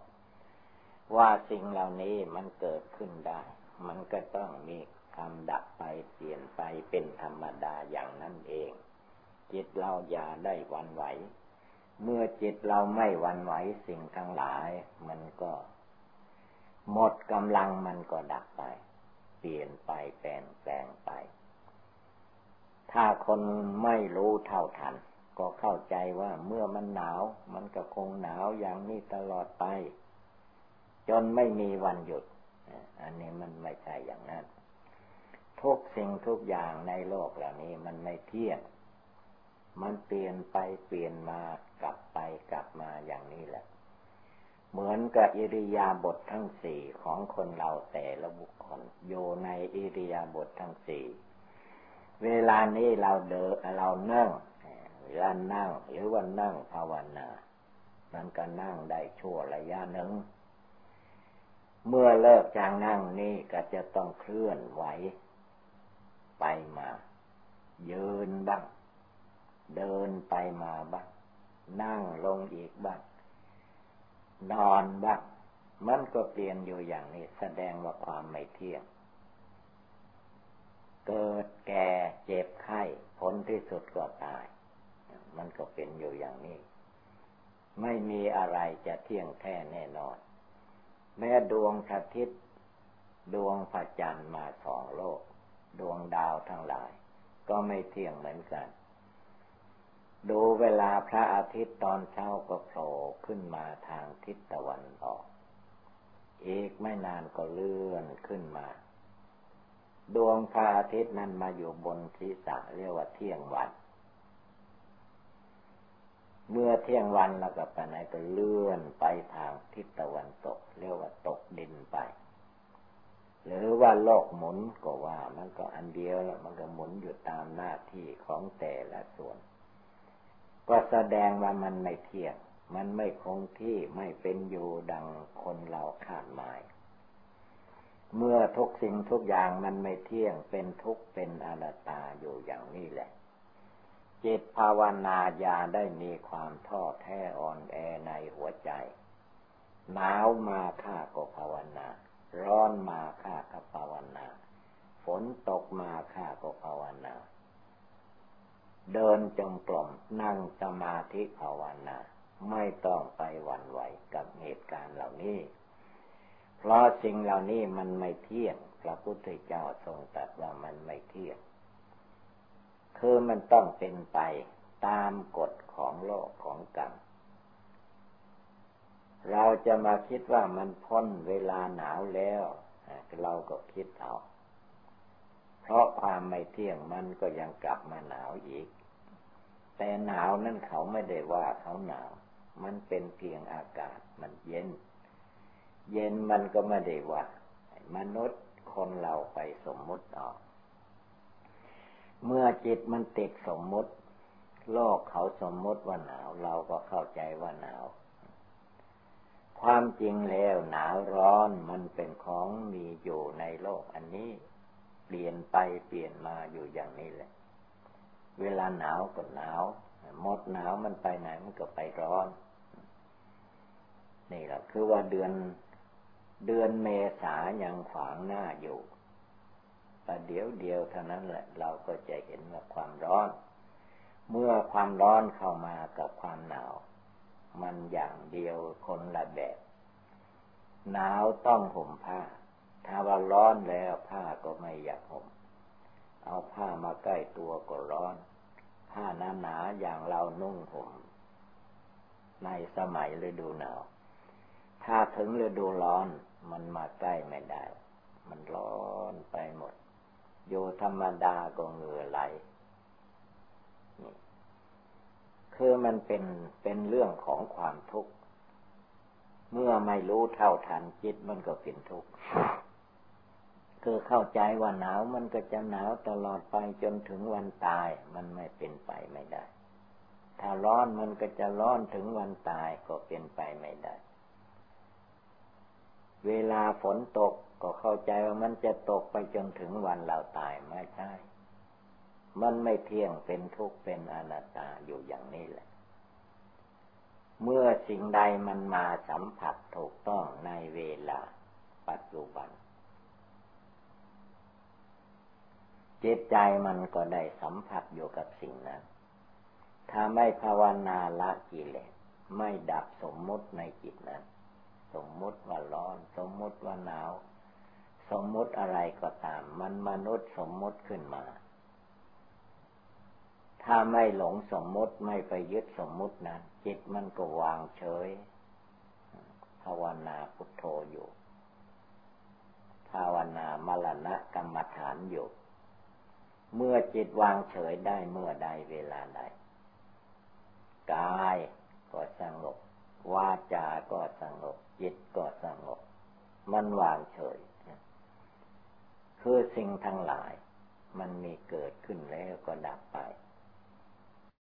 S1: ว่าสิ่งเหล่านี้มันเกิดขึ้นได้ มันก็ต้องมีคำดับไปเปลี่ยนไปเป็นธรรมดาอย่างนั้นเอง จิตเราอย่าได้วันไหว เมื่อจิตเราไม่วันไหวสิ่งทั้งหลาย มันก็ หมดกำลังมันก็ดับไป เปลี่ยนไปแปลงแปลงไป ถ้าคนไม่รู้เท่าทัน ก็เข้าใจว่าเมื่อมันหนาว มันก็คงหนาวอย่างนี้ตลอดไป จนไม่มีวันหยุด อันนี้มันไม่ใช่อย่างนั้น ทุกสิ่งทุกอย่างในโลกเหล่านี้มันไม่เที่ยง มันเปลี่ยนไปเปลี่ยนมากลับไปกลับมาอย่างนี้แหละ เหมือนกับอิริยาบถททั้งสี่ของคนเราแต่ละบุคคลโยในอิริยาบถททั้งสี่เวลานี้เราเดินเรานั่งเวลานั่งหรือว่านั่งภาวนา มันก็นั่งได้ชั่วระยะหนึ่ง เมื่อเลิกจากนั่งนี่ก็จะต้องเคลื่อนไหว ไปมา ยืนบ้าง เดินไปมาบ้าง นั่งลงอีกบ้าง นอนบ้างมันก็เปลี่ยนอยู่อย่างนี้ แสดงว่าความไม่เที่ยง เกิดแก่เจ็บไข้ผลที่สุดก็ตาย มันก็เป็นอยู่อย่างนี้ ไม่มีอะไรจะเที่ยงแท้แน่นอน แม้ดวงพระอาทิตย์ ดวงพระจันทร์มาสองโลก ดวงดาวทั้งหลาย ก็ไม่เที่ยงเหมือนกัน ดูเวลาพระอาทิตย์ตอนเช้าก็โผล่ขึ้นมาทางทิศตะวันออกอีกไม่นานก็เลื่อนขึ้นมา ดวงพระอาทิตย์นั้นมาอยู่บนศีรษะเรียกว่าเที่ยงวัน เมื่อเที่ยงวันแล้วก็ไปไหนก็เลื่อนไปทางทิศตะวันตก เรียกว่าตกดินไป หรือว่าโลกหมุนก็ว่า มันก็อันเดียวแล้วมันก็หมุนอยู่ตามหน้าที่ของแต่ละส่วน ก็แสดงว่ามันไม่เที่ยง มันไม่คงที่ไม่เป็นอยู่ดังคนเราคาดหมาย เมื่อทุกสิ่งทุกอย่างมันไม่เที่ยงเป็นทุกข์เป็นอนัตตาอยู่อย่างนี้แหละ จิตภาวนาญาได้มีความท้อแท้อ่อนแอในหัวใจ หนาวมาข้าก็ภาวนา ร้อนมาข้าก็ภาวนา ฝนตกมาข้าก็ภาวนา เดินจงกรมนั่งสมาธิภาวนา ไม่ต้องไปหวั่นไหวกับเหตุการณ์เหล่านี้ เพราะสิ่งเหล่านี้มันไม่เที่ยง พระพุทธเจ้าทรงตรัสว่ามันไม่เที่ยง คือมันต้องเป็นไปตามกฎของโลกของกรรม เราจะมาคิดว่ามันพ้นเวลาหนาวแล้ว เราก็คิดเอา เพราะความไม่เที่ยงมันก็ยังกลับมาหนาวอีก แต่หนาวนั่นเขาไม่ได้ว่าเขาหนาว มันเป็นเพียงอากาศมันเย็น เย็นมันก็ไม่ได้ว่า มนุษย์คนเราไปสมมุติออก เมื่อจิตมันติดสมมติ โลกเขาสมมติว่าหนาว เราก็เข้าใจว่าหนาว ความจริงแล้วหนาวร้อนมันเป็นของมีอยู่ในโลกอันนี้ เปลี่ยนไปเปลี่ยนมาอยู่อย่างนี้แหละ เวลาหนาวก็หนาวหมดหนาวมันไปไหนมันก็ไปร้อน นี่แหละคือว่าเดือนเดือนเมษายังขวางหน้าอยู่ ประเดี๋ยวเดียวเท่านั้นแหละ เราก็จะเห็นว่าความร้อน เมื่อความร้อนเข้ามากับความหนาว มันอย่างเดียวคนละแบบ หนาวต้องห่มผ้า ถ้าว่าร้อนแล้วผ้าก็ไม่อยากห่ม เอาผ้ามาใกล้ตัวก็ร้อน ผ้าหนาหนาอย่างเรานุ่งห่มในสมัยฤดูหนาว ถ้าถึงฤดูร้อนมันมาใกล้ไม่ได้ มันร้อนไปหมด โยธรรมดาก็เหงื่อไหลคือมันเป็นเป็นเรื่องของความทุกข์ เมื่อไม่รู้เท่าทันจิตมันก็เป็นทุกข์คือเข้าใจว่าหนาวมันก็จะหนาวตลอดไปจนถึงวันตาย มันไม่เป็นไปไม่ได้ ถ้าร้อนมันก็จะร้อนถึงวันตายก็เป็นไปไม่ได้ เวลาฝนตกก็เข้าใจว่ามันจะตกไปจนถึงวันเราตายไม่ใช่ มันไม่เที่ยงเป็นทุกข์เป็นอนัตตาอยู่อย่างนี้แหละ เมื่อสิ่งใดมันมาสัมผัสถูกต้องในเวลาปัจจุบัน จิตใจมันก็ได้สัมผัสอยู่กับสิ่งนั้น ถ้าไม่ภาวนาละกิเลสไม่ดับสมมติในจิตนั้น สมมุติว่าร้อน สมมุติว่าหนาว สมมุติอะไรก็ตาม มันมนุษย์สมมุติขึ้นมา ถ้าไม่หลงสมมุติไม่ไปยึดสมมุตินั้นจิตมันก็วางเฉย ภาวนาพุทโธอยู่ ภาวนามรณะกรรมฐานอยู่ เมื่อจิตวางเฉยได้เมื่อใดเวลาใดกายก็สงบ วาจาก็สงบจิตก็สงบ มันวางเฉย คือสิ่งทั้งหลาย มันมีเกิดขึ้นแล้วก็ดับไป